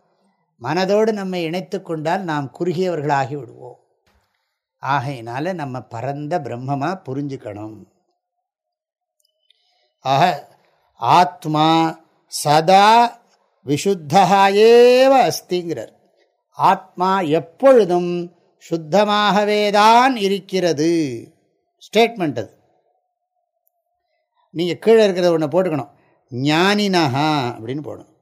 மனதோடு நம்மை இணைத்து கொண்டால் நாம் குறுகியவர்களாகி விடுவோம். ஆகையினால நம்ம பரந்த பிரம்மமாக புரிஞ்சுக்கணும். ஆக ஆத்மா சதா விஷுத்தகாயேவ அஸ்திங்கிறார். ஆத்மா எப்பொழுதும் சுத்தமாகவேதான் இருக்கிறது. ஸ்டேட்மெண்ட் அது. நீங்கள் கீழே இருக்கிறத ஒன்று போட்டுக்கணும். ஞானினஹா அப்படின்னு போடணும்.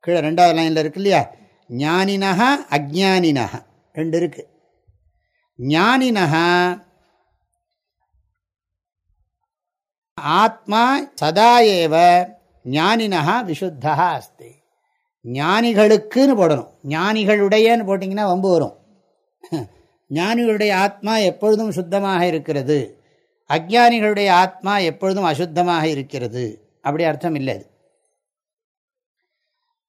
கீழே ரெண்டாவது லைனில் இருக்கு இல்லையா? ஞானினஹா அஜானினஹா ரெண்டு இருக்குது ஞானினஹா ஆத்மா சதா ஏவ ஞானினா விசுத்தா அஸ்தி. ஞானிகளுக்குன்னு போடணும். ஞானிகளுடையன்னு போட்டிங்கன்னா வம்பு வரும். ஞானிகளுடைய ஆத்மா எப்பொழுதும் சுத்தமாக இருக்கிறது. அஜானிகளுடைய ஆத்மா எப்பொழுதும் அசுத்தமாக இருக்கிறது. அப்படி அர்த்தம் இல்லை.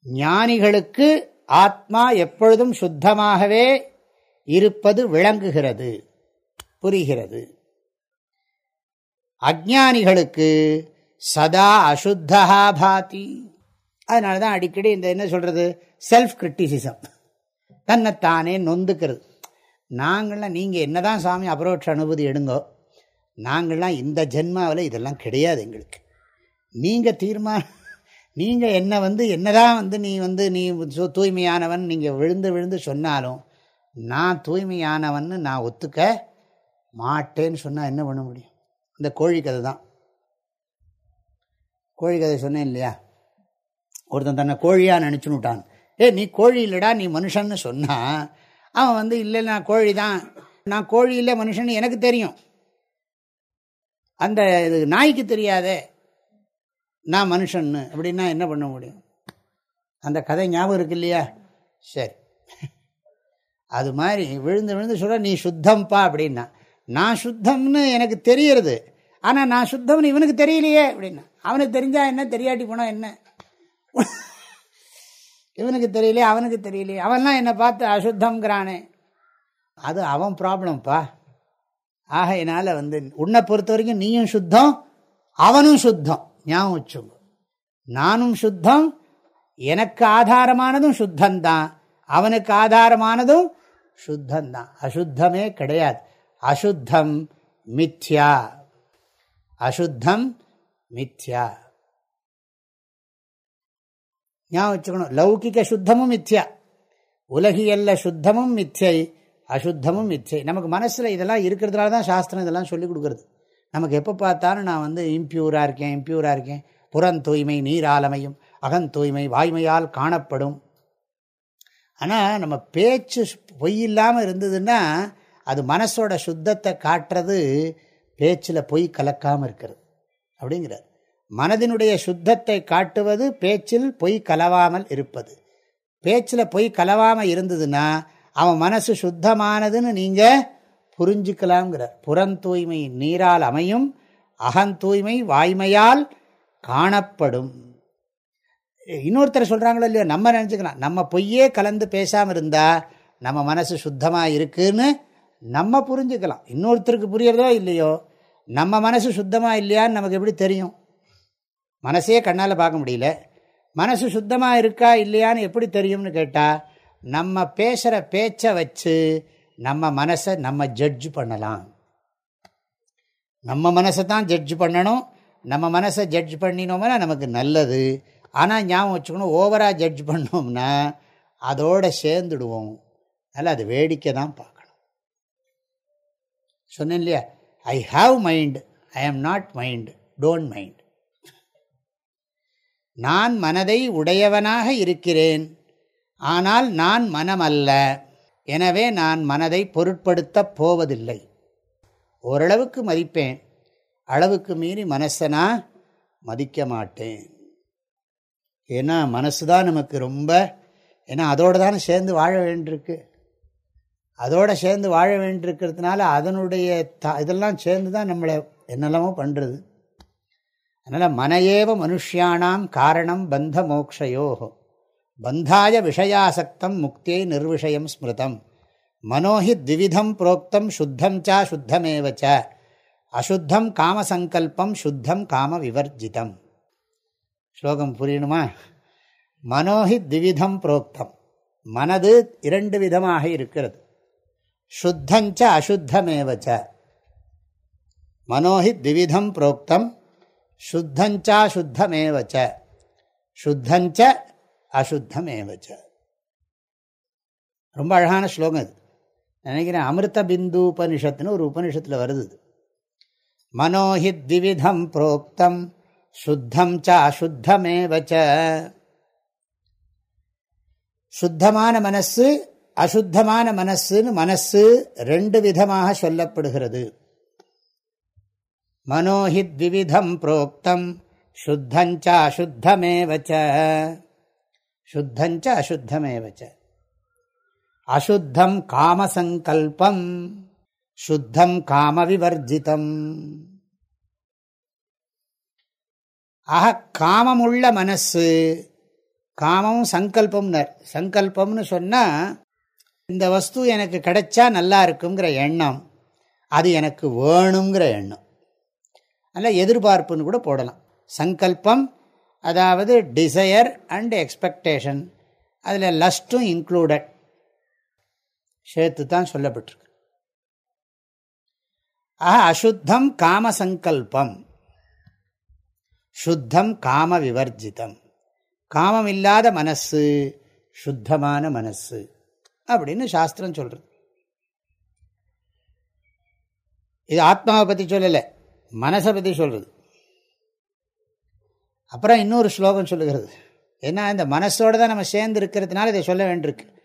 ஞானிகளுக்கு ஆத்மா எப்பொழுதும் சுத்தமாகவே இருப்பது விளங்குகிறது புரிகிறது. அஜானிகளுக்கு சதா அசுத்தா பாதி. அதனால தான் அடிக்கடி இந்த என்ன சொல்கிறது செல்ஃப் கிரிட்டிசிசம் தன்னைத்தானே நொந்துக்கிறது. நாங்கள்லாம் நீங்கள் என்ன தான் சாமி அபரோட்ச அனுபூதி எடுங்கோ நாங்கள்லாம் இந்த ஜென்மாவில் இதெல்லாம் கிடையாது எங்களுக்கு. நீங்கள் தீர்மானம் நீங்கள் என்ன வந்து என்னதான் வந்து நீ வந்து நீ தூய்மையானவன் நீங்கள் விழுந்து விழுந்து சொன்னாலும் நான் தூய்மையானவன் நான் ஒத்துக்க மாட்டேன்னு சொன்னால் என்ன பண்ண முடியும்? இந்த கோழி கதை தான். கோழி கதை சொன்னேன் இல்லையா? ஒருத்தன் தன்னை கோழியாக நினச்சுன்னுட்டான். ஏ நீ கோழி இல்லைடா நீ மனுஷன்னு சொன்னால் அவன் வந்து இல்லை நான் கோழி தான். நான் கோழி இல்லை மனுஷன் எனக்கு தெரியும். அந்த இது நாய்க்கு தெரியாதே. நான் மனுஷன்னு. அப்படின்னா என்ன பண்ண முடியும்? அந்த கதை ஞாபகம் இருக்கு இல்லையா? சரி. அது மாதிரி விழுந்து விழுந்து சொல்ல நீ சுத்தம்ப்பா அப்படின்னா. நான் சுத்தம்னு எனக்கு தெரியறது. ஆனால் நான் சுத்தம்னு இவனுக்கு தெரியலையே அப்படின்னா. அவனுக்கு தெரிஞ்சா என்ன? தெரியாட்டி போனால் என்ன? இவனுக்கு தெரியலையே அவனுக்கு தெரியலையே. அவன்லாம் என்னை பார்த்து அசுத்தங்கிறானே அது அவன் ப்ராப்ளம்ப்பா ஆகையினால வந்து உன்னை பொறுத்த வரைக்கும் நீயும் சுத்தம் அவனும் சுத்தம். ஞாபகம் வச்சுங்க நானும் சுத்தம் எனக்கு ஆதாரமானதும் சுத்தந்தான் அவனுக்கு ஆதாரமானதும் சுத்தந்தான் அசுத்தமே கிடையாது. அசுத்தம் மித்யா. அசுத்தம் மித்யா. ஞாபகம் வச்சுக்கணும். லௌகிக சுத்தமும் மித்யா. உலகியல்ல சுத்தமும் மித்யை அசுத்தமும் மிச்சை நமக்கு மனசில் இதெல்லாம் இருக்கிறதுனால தான் சாஸ்திரம் இதெல்லாம் சொல்லிக் கொடுக்குறது. நமக்கு எப்போ பார்த்தாலும் நான் வந்து இம்ப்யூராக இருக்கேன் இம்ப்யூராக இருக்கேன். புறம் தூய்மை நீராலமையும் அகன் தூய்மை வாய்மையால் காணப்படும். ஆனால் நம்ம பேச்சு பொய் இல்லாமல் இருந்ததுன்னா அது மனசோட சுத்தத்தை காட்டுறது பேச்சில் பொய் கலக்காமல் இருக்கிறது. அப்படிங்கிறார். மனதினுடைய சுத்தத்தை காட்டுவது பேச்சில் பொய் கலவாமல் இருப்பது. பேச்சில் பொய் கலவாமல் இருந்ததுன்னா அவன் மனசு சுத்தமானதுன்னு நீங்கள் புரிஞ்சுக்கலாம்ங்கிறார். புறந்தூய்மை நீரால் அமையும் அகந்தூய்மை வாய்மையால் காணப்படும். இன்னொருத்தர் சொல்கிறாங்களோ இல்லையோ நம்ம நினச்சிக்கலாம். நம்ம பொய்யே கலந்து பேசாமல் இருந்தால் நம்ம மனசு சுத்தமாக இருக்குன்னு நம்ம புரிஞ்சுக்கலாம். இன்னொருத்தருக்கு புரியறதோ இல்லையோ? நம்ம மனசு சுத்தமாக இல்லையான்னு நமக்கு எப்படி தெரியும்? மனசே கண்ணால் பார்க்க முடியல. மனசு சுத்தமாக இருக்கா இல்லையான்னு எப்படி தெரியும்னு கேட்டால் நம்ம பேசுகிற பேச்சை வச்சு நம்ம மனசை நம்ம ஜட்ஜ் பண்ணலாம். நம்ம மனசை தான் ஜட்ஜ் பண்ணணும். நம்ம மனசை ஜட்ஜ் பண்ணினோம்னா நமக்கு நல்லது. ஆனால் ஞாபகம் வச்சுக்கணும் ஓவராக ஜட்ஜ் பண்ணோம்னா அதோடு சேர்ந்துடுவோம். அதனால் அது வேடிக்கை தான் பார்க்கணும். சொன்னேன் இல்லையா I have mind I am not mind don't mind நான் மனதை உடையவனாக இருக்கிறேன் ஆனால் நான் மனம் அல்ல எனவே நான் மனதை பொருட்படுத்தப் போவதில்லை. ஓரளவுக்கு மதிப்பேன் அளவுக்கு மீறி மனசை நான் மதிக்க மாட்டேன். ஏன்னா மனசு தான் நமக்கு ரொம்ப ஏன்னா அதோடு தானே சேர்ந்து வாழ வேண்டியிருக்கு. அதோடு சேர்ந்து வாழ வேண்டியிருக்கிறதுனால அதனுடைய த இதெல்லாம் சேர்ந்து தான் நம்மளை என்னெல்லாமோ பண்ணுறது அதனால் மனையேவ மனுஷியானாம் காரணம் பந்த மோக்ஷயோகோ. பந்தாய விஷயாசக்தம் முக்தியை நிர்விஷயம் ஸ்மிருதம். மனோஹி த்விவிதம் புரோக்தம் சுத்தம் சா சுத்தமேவச்ச அசுத்தம் காமசங்கல்பம் சுத்தம் காம விவர்ஜிதம் ஸ்லோகம் புரியணுமா? மனோஹி த்விவிதம் புரோக்தம். மனது இரண்டு விதமாக இருக்கிறது. சுத்தஞ்ச அசுத்தமேவச்ச மனோஹி திவிதம் புரோக்தம் சுத்தஞ்சா சுத்தமேவச்ச சுத்தஞ்ச அசுத்தமேவச்ச ரொம்ப அழகான ஸ்லோகம் இது. நினைக்கிறேன் அமிர்த பிந்து உபனிஷத்துன்னு ஒரு உபனிஷத்தில் வருது மனோஹி திவிதம் புரோக்தம் சுத்தம் ச அசுத்தமேவச்ச சுத்தமான மனசு அசுத்தமான மனசுன்னு மனசு ரெண்டு விதமாக சொல்லப்படுகிறது. மனோஹி திவிதம் புரோக்தம் சுத்தஞ்ச அசுத்தமேவச்ச சுத்தஞ்ச அசுத்தமேவச்ச அசுத்தம் காமசங்கல்பம் சுத்தம் காமவிவர்ஜிதம். ஆக காமமுள்ள மனசு காமம் சங்கல்பம்னர். சங்கல்பம்னு சொன்னால் இந்த வஸ்து எனக்கு கிடைச்சா நல்லா இருக்குங்கிற எண்ணம் அது எனக்கு வேணுங்கிற எண்ணம். அல்ல எதிர்பார்ப்புன்னு கூட போடலாம். சங்கல்பம் அதாவது டிசையர் அண்ட் எக்ஸ்பெக்டேஷன் அதில் லஸ்ட்டும் இன்க்ளூடட் சேர்த்து தான் சொல்லப்பட்டிருக்கு. ஆஹா அசுத்தம் காம சங்கல்பம். சுத்தம் காம விவர்ஜிதம். காமம் இல்லாத மனசு சுத்தமான மனசு. அப்படின்னு சாஸ்திரம் சொல்றது. இது ஆத்மாவை பற்றி சொல்லலை மனசை பற்றி சொல்றது. அப்புறம் இன்னொரு ஸ்லோகம் சொல்லுகிறது. ஏன்னா இந்த மனசோடு தான் நம்ம சேர்ந்து இருக்கிறதுனால இதை சொல்ல வேண்டியிருக்கு.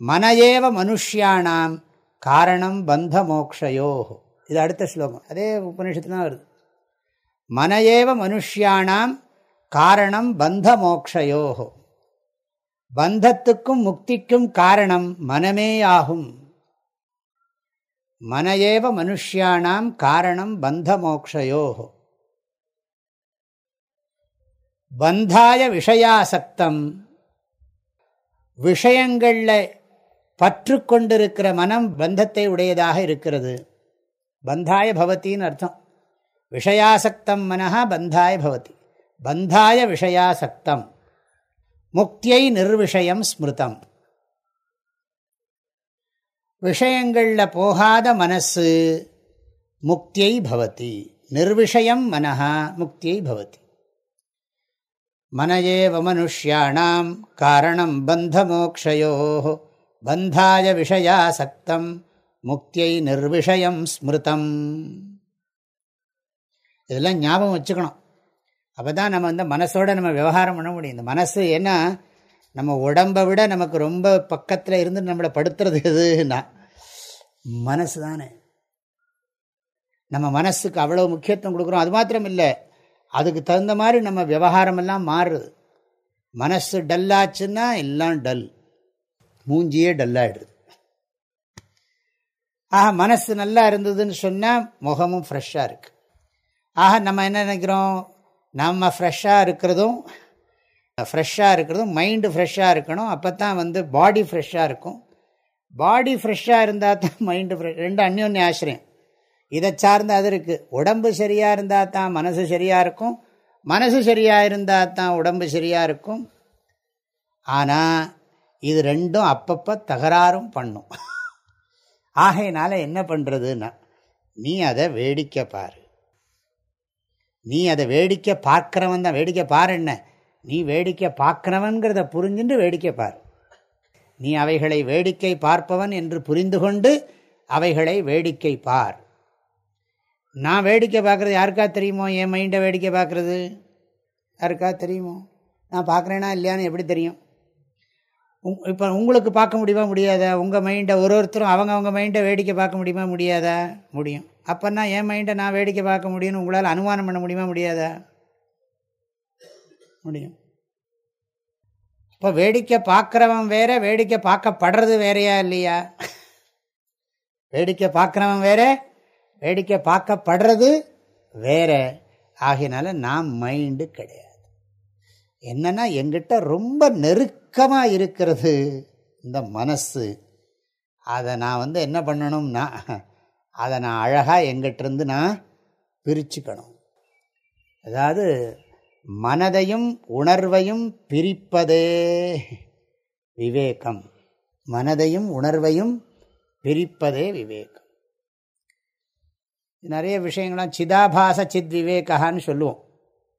மனையேவ மனுஷியானாம் காரணம் பந்த மோக்ஷயோ. இது அடுத்த ஸ்லோகம். அதே உபநிஷத்துல தான் வருது. மனையேவ மனுஷியானாம் காரணம் பந்த மோக்ஷயோ. பந்தத்துக்கும் முக்திக்கும் காரணம் மனமேயாகும். மனையேவ மனுஷியானாம் காரணம் பந்தமோக்ஷயோ. பந்தாய விஷயாசக்தம். விஷயங்களில் பற்று கொண்டிருக்கிற மனம் பந்தத்தை உடையதாக இருக்கிறது. பந்தாய பவத்தின்னு அர்த்தம். விஷயாசக்தம் மனஹா பந்தாய பவதி. பந்தாய விஷயாசக்தம். முக்தியை நிர்விஷயம் ஸ்மிருதம். விஷயங்களில் போகாத மனசு முக்தியை பவதி. நிர்விஷயம் மனஹா முக்தியை பவதி. மனஜேவ மனுஷியாணாம் காரணம் பந்தமோக்ஷயோ பந்தாய விஷயாசக்தம் முக்தியை நிர்விஷயம் ஸ்மிருதம். இதெல்லாம் ஞாபகம் வச்சுக்கணும். அப்போ தான் நம்ம வந்து மனசோட நம்ம விவகாரம் பண்ண முடியும். இந்த மனசு ஏன்னா நம்ம உடம்பை விட நமக்கு ரொம்ப பக்கத்தில் இருந்து நம்மளை படுத்துறது எதுன்னா மனசு தானே. நம்ம மனசுக்கு அவ்வளோ முக்கியத்துவம் கொடுக்குறோம். அது மாத்திரம் இல்லை அதுக்கு தகுந்த மாதிரி நம்ம விவகாரமெல்லாம் மாறுது. மனசு டல்லாச்சுன்னா எல்லாம் டல். மூஞ்சியே டல்லாகிடுது ஆக மனசு நல்லா இருந்ததுன்னு சொன்னால் முகமும் ஃப்ரெஷ்ஷாக இருக்குது ஆக நம்ம என்ன நினைக்கிறோம்? நம்ம ஃப்ரெஷ்ஷாக இருக்கிறதும் ஃப்ரெஷ்ஷாக இருக்கிறதும் மைண்டு ஃப்ரெஷ்ஷாக இருக்கணும். அப்போ தான் வந்து பாடி ஃப்ரெஷ்ஷாக இருக்கும். பாடி ஃப்ரெஷ்ஷாக இருந்தால் தான் மைண்டு ஃப்ரெஷ் ரெண்டு அந்யோன்ய ஆசிரியம். இதை சார்ந்து அது இருக்குது உடம்பு சரியாக இருந்தால் தான் மனசு சரியாக இருக்கும். மனசு சரியாக இருந்தால் தான் உடம்பு சரியாக இருக்கும். ஆனால் இது ரெண்டும் அப்பப்போ தகராறும் பண்ணும். ஆகையினால என்ன பண்ணுறதுன்னா நீ அதை வேடிக்கை பாரு. நீ அதை வேடிக்கை பார்க்குறவன் தான். வேடிக்கை பாரு என்ன? நீ வேடிக்கை பார்க்குறவன்கிறத புரிஞ்சுட்டு வேடிக்கை பார். நீ அவைகளை வேடிக்கை பார்ப்பவன் என்று புரிந்து கொண்டு அவைகளை வேடிக்கை பார். நான் வேடிக்கை பார்க்குறது யாருக்கா தெரியுமோ? என் மைண்டை வேடிக்கை பார்க்குறது யாருக்கா தெரியுமோ? நான் பார்க்குறேன்னா இல்லையான்னு எப்படி தெரியும்? உங் இப்போ உங்களுக்கு பார்க்க முடியுமா? முடியாதா? உங்கள் மைண்டை ஒரு ஒருத்தரும் அவங்க அவங்க மைண்டை வேடிக்கை பார்க்க முடியுமா? முடியாதா? முடியும். அப்போன்னா என் மைண்டை நான் வேடிக்கை பார்க்க முடியும்னு உங்களால் அனுமானம் பண்ண முடியுமா முடியாதா? முடியும். இப்போ வேடிக்கை பார்க்குறவன் வேற வேடிக்கை பார்க்கப்படுறது வேறையா இல்லையா? வேடிக்கை பார்க்குறவன் வேற வேடிக்கை பார்க்கப்படுறது வேற. ஆகினால நான் மைண்டு கிடையாது. என்னன்னா எங்கிட்ட ரொம்ப நெருக்கமாக இருக்கிறது இந்த மனசு. அதை நான் வந்து என்ன பண்ணணும்னா அதை நான் அழகாக எங்கிட்டிருந்து நான் பிரிச்சுக்கணும். அதாவது மனதையும் உணர்வையும் பிரிப்பதே விவேகம். மனதையும் உணர்வையும் பிரிப்பதே விவேகம். நிறைய விஷயங்கள்லாம் சிதாபாச சித் விவேகான்னு சொல்லுவோம்.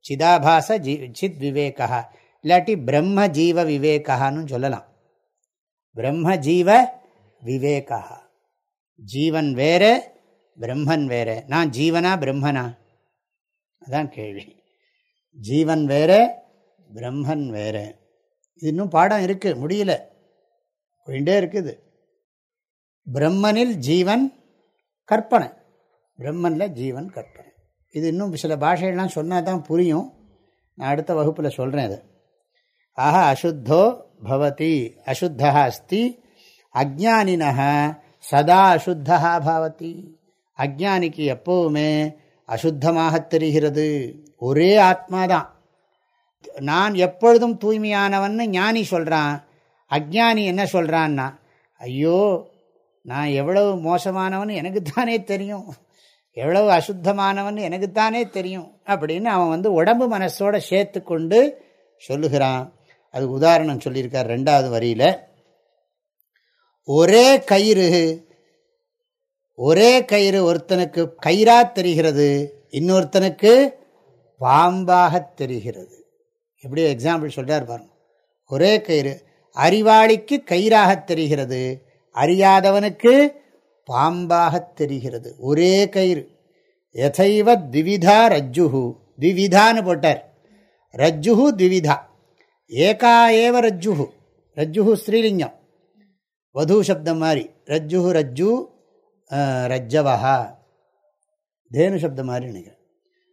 சிதாபாச ஜீ சித் விவேகா இல்லாட்டி பிரம்ம ஜீவ விவேகான்னு சொல்லலாம். பிரம்ம ஜீவ விவேகா ஜீவன் வேற பிரம்மன் வேற. நான் ஜீவனா பிரம்மனா? அதான் கேள்வி. ஜீவன் வேற பிரம்மன் வேற. இது இன்னும் பாடம் இருக்கு முடியல. போயிட்டே இருக்குது. பிரம்மனில் ஜீவன் கற்பனை. பிரம்மனில் ஜீவன் கற்பனை. இது இன்னும் சில பாஷைகள்லாம் சொன்னால் தான் புரியும். நான் அடுத்த வகுப்பில் சொல்கிறேன் அது. ஆஹா அசுத்தோ பவதி. அசுத்தா அஸ்தி அஜானினா சதா அசுத்தா பாவதி. அஜானிக்கு எப்போவுமே அசுத்தமாக தெரிகிறது. ஒரே ஆத்மா தான் நான் எப்பொழுதும் தூய்மையானவன்னு ஞானி சொல்கிறான் அஜானி என்ன சொல்கிறான்னா ஐயோ நான் எவ்வளவு மோசமானவன் எனக்கு தானே தெரியும். எவ்வளவு அசுத்தமானவன் எனக்குத்தானே தெரியும். அப்படின்னு அவன் வந்து உடம்பு மனசோட சேர்த்து கொண்டு சொல்லுகிறான். அது உதாரணம் சொல்லியிருக்கார் ரெண்டாவது வரியில். ஒரே கயிறு ஒரே கயிறு ஒருத்தனுக்கு கயிறா தெரிகிறது இன்னொருத்தனுக்கு பாம்பாக தெரிகிறது. எப்படி எக்ஸாம்பிள் சொல்கிறார் பாருங்க. ஒரே கயிறு அறிவாளிக்கு கயிறாக தெரிகிறது அறியாதவனுக்கு பாம்பாக தெரிகிறது. ஒரே கயிறு. எதைவ திவிதா ரஜ்ஜுஹு? திவிதான்னு போட்டார். ரஜ்ஜுஹு திவிதா. ஏகா ஏவ ரஜ்ஜுஹு. ரஜ்ஜுஹு ஸ்ரீலிங்கம். வது சப்தம் மாதிரி ரஜ்ஜு ரஜ்ஜு ரஜ்ஜவஹா. தேனு சப்தம் மாதிரி நினைக்கிறேன்.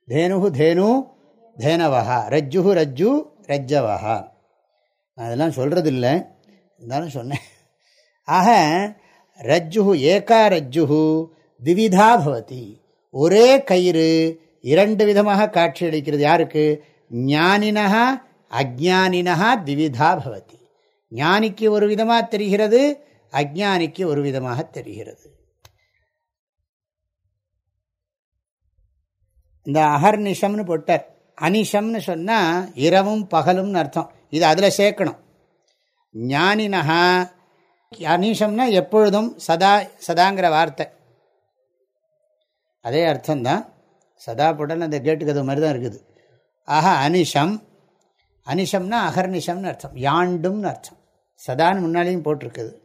தேனு தேனு தேனவஹா. ரஜ்ஜு ரஜ்ஜு ரஜ்ஜவஹா. அதெல்லாம் சொல்கிறதில்ல இருந்தாலும் சொன்னேன். ஆக ரஜ்ஜு ஏகா ரஜ்ஜு திவிதா பவதி. ஒரே கயிறு இரண்டு விதமாக காட்சியளிக்கிறது யாருக்கு? ஞானினா அஜானினா திவிதா பவதி. ஞானிக்கு ஒரு விதமாக தெரிகிறது அஜானிக்கு ஒரு விதமாக தெரிகிறது. இந்த அகர்நிஷம்னு போட்டார். அனிஷம்னு சொன்னால் இரவும் பகலும்னு அர்த்தம். இது அதில் சேர்க்கணும். ஞானினஹா அனிஷம்னா எப்பொழுதும் சதா சதாங்கிற வார்த்தை. அதே அர்த்தம்தான். சதா போட்டாலும் அந்த கேட்டுக்கு அது மாதிரி தான் இருக்குது. ஆஹா அனிஷம். அனிஷம்னா அகர்நிஷம்னு அர்த்தம். யாண்டும்னு அர்த்தம். சதான்னு முன்னாலேயும் போட்டிருக்குது.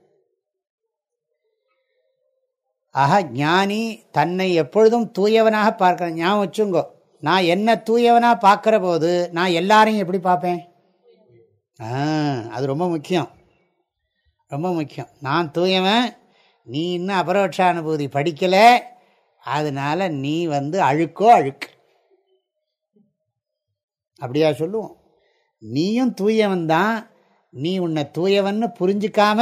ஆஹா ஞானி தன்னை எப்பொழுதும் தூயவனாக பார்க்கிறேன் ஞாபகம் வச்சுங்கோ. நான் என்ன தூயவனாக பார்க்குற போது நான் எல்லாரையும் எப்படி பார்ப்பேன்? அது ரொம்ப முக்கியம். ரொம்ப முக்கியம். நான் தூயவன் நீ இன்னும் அபரோட்ச அனுபூதி படிக்கலை அதனால் நீ வந்து அழுக்கோ அழுக்கு. அப்படியா சொல்லுவோம். நீயும் தூயவன் தான் நீ உன்னை தூயவன்னு புரிஞ்சிக்காம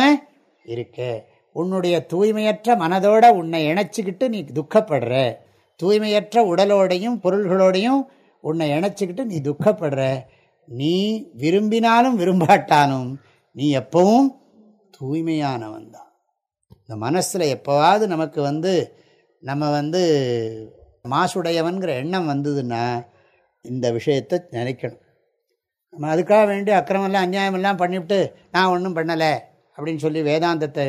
இருக்கே. உன்னுடைய தூய்மையற்ற மனதோட உன்னை இணைச்சிக்கிட்டு நீ துக்கப்படுற. தூய்மையற்ற உடலோடையும் பொருள்களோடையும் உன்னை இணைச்சிக்கிட்டு நீ துக்கப்படுற. நீ விரும்பினாலும் விரும்பாட்டாலும் நீ எப்பவும் தூய்மையானவன் தான். இந்த மனசில் எப்போவாவது நமக்கு வந்து நம்ம வந்து மாசுடையவன்கிற எண்ணம் வந்ததுன்னா இந்த விஷயத்தை நினைக்கணும். நம்ம அதுக்காக வேண்டி அக்கிரமெல்லாம் அநியாயமெல்லாம் பண்ணிவிட்டு நான் ஒன்றும் பண்ணலை அப்படின்னு சொல்லி வேதாந்தத்தை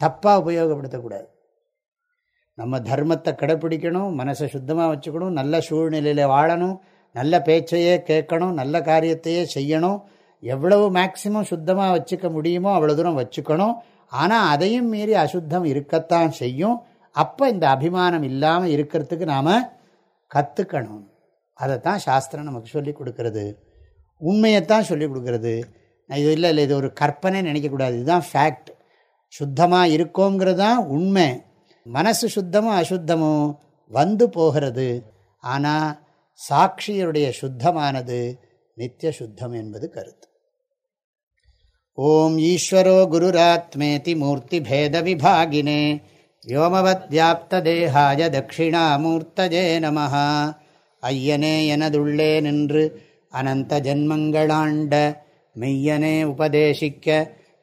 தப்பாக உபயோகப்படுத்தக்கூடாது. நம்ம தர்மத்தை கடைப்பிடிக்கணும் மனசை சுத்தமாக வச்சுக்கணும் நல்ல சூழ்நிலையில் வாழணும் நல்ல பேச்சையே கேட்கணும் நல்ல காரியத்தையே செய்யணும். எவ்வளவு மேக்சிமம் சுத்தமாக வச்சுக்க முடியுமோ அவ்வளோ தூரம் வச்சுக்கணும். ஆனால் அதையும் மீறி அசுத்தம் இருக்கத்தான் செய்யும். அப்போ இந்த அபிமானம் இல்லாமல் இருக்கிறதுக்கு நாம் கற்றுக்கணும் அதைத்தான் சாஸ்திரம் நமக்கு சொல்லி கொடுக்கறது. உண்மையைத்தான் சொல்லி கொடுக்கறது. இது இல்லை இல்லை இது ஒரு கற்பனை நினைக்கக்கூடாது இதுதான் ஃபேக்ட் சுத்தமாக இருக்கோங்கிறது தான் உண்மை. மனசு சுத்தமோ அசுத்தமோ வந்து போகிறது. ஆனால் சாட்சியருடைய சுத்தமானது நித்திய சுத்தம் என்பது கருத்து. ஓம் ஈஸ்வரோ குருராத்மேதி மூர்த்தி பேத விபாகினே வோமவத் வியாப்த தேகாய தட்சிணாமூர்த்தஜே நம ஐயனே எனதுள்ளே நின்று அனந்த ஜன்மங்களாண்ட மெய்யனே உபதேசிக்க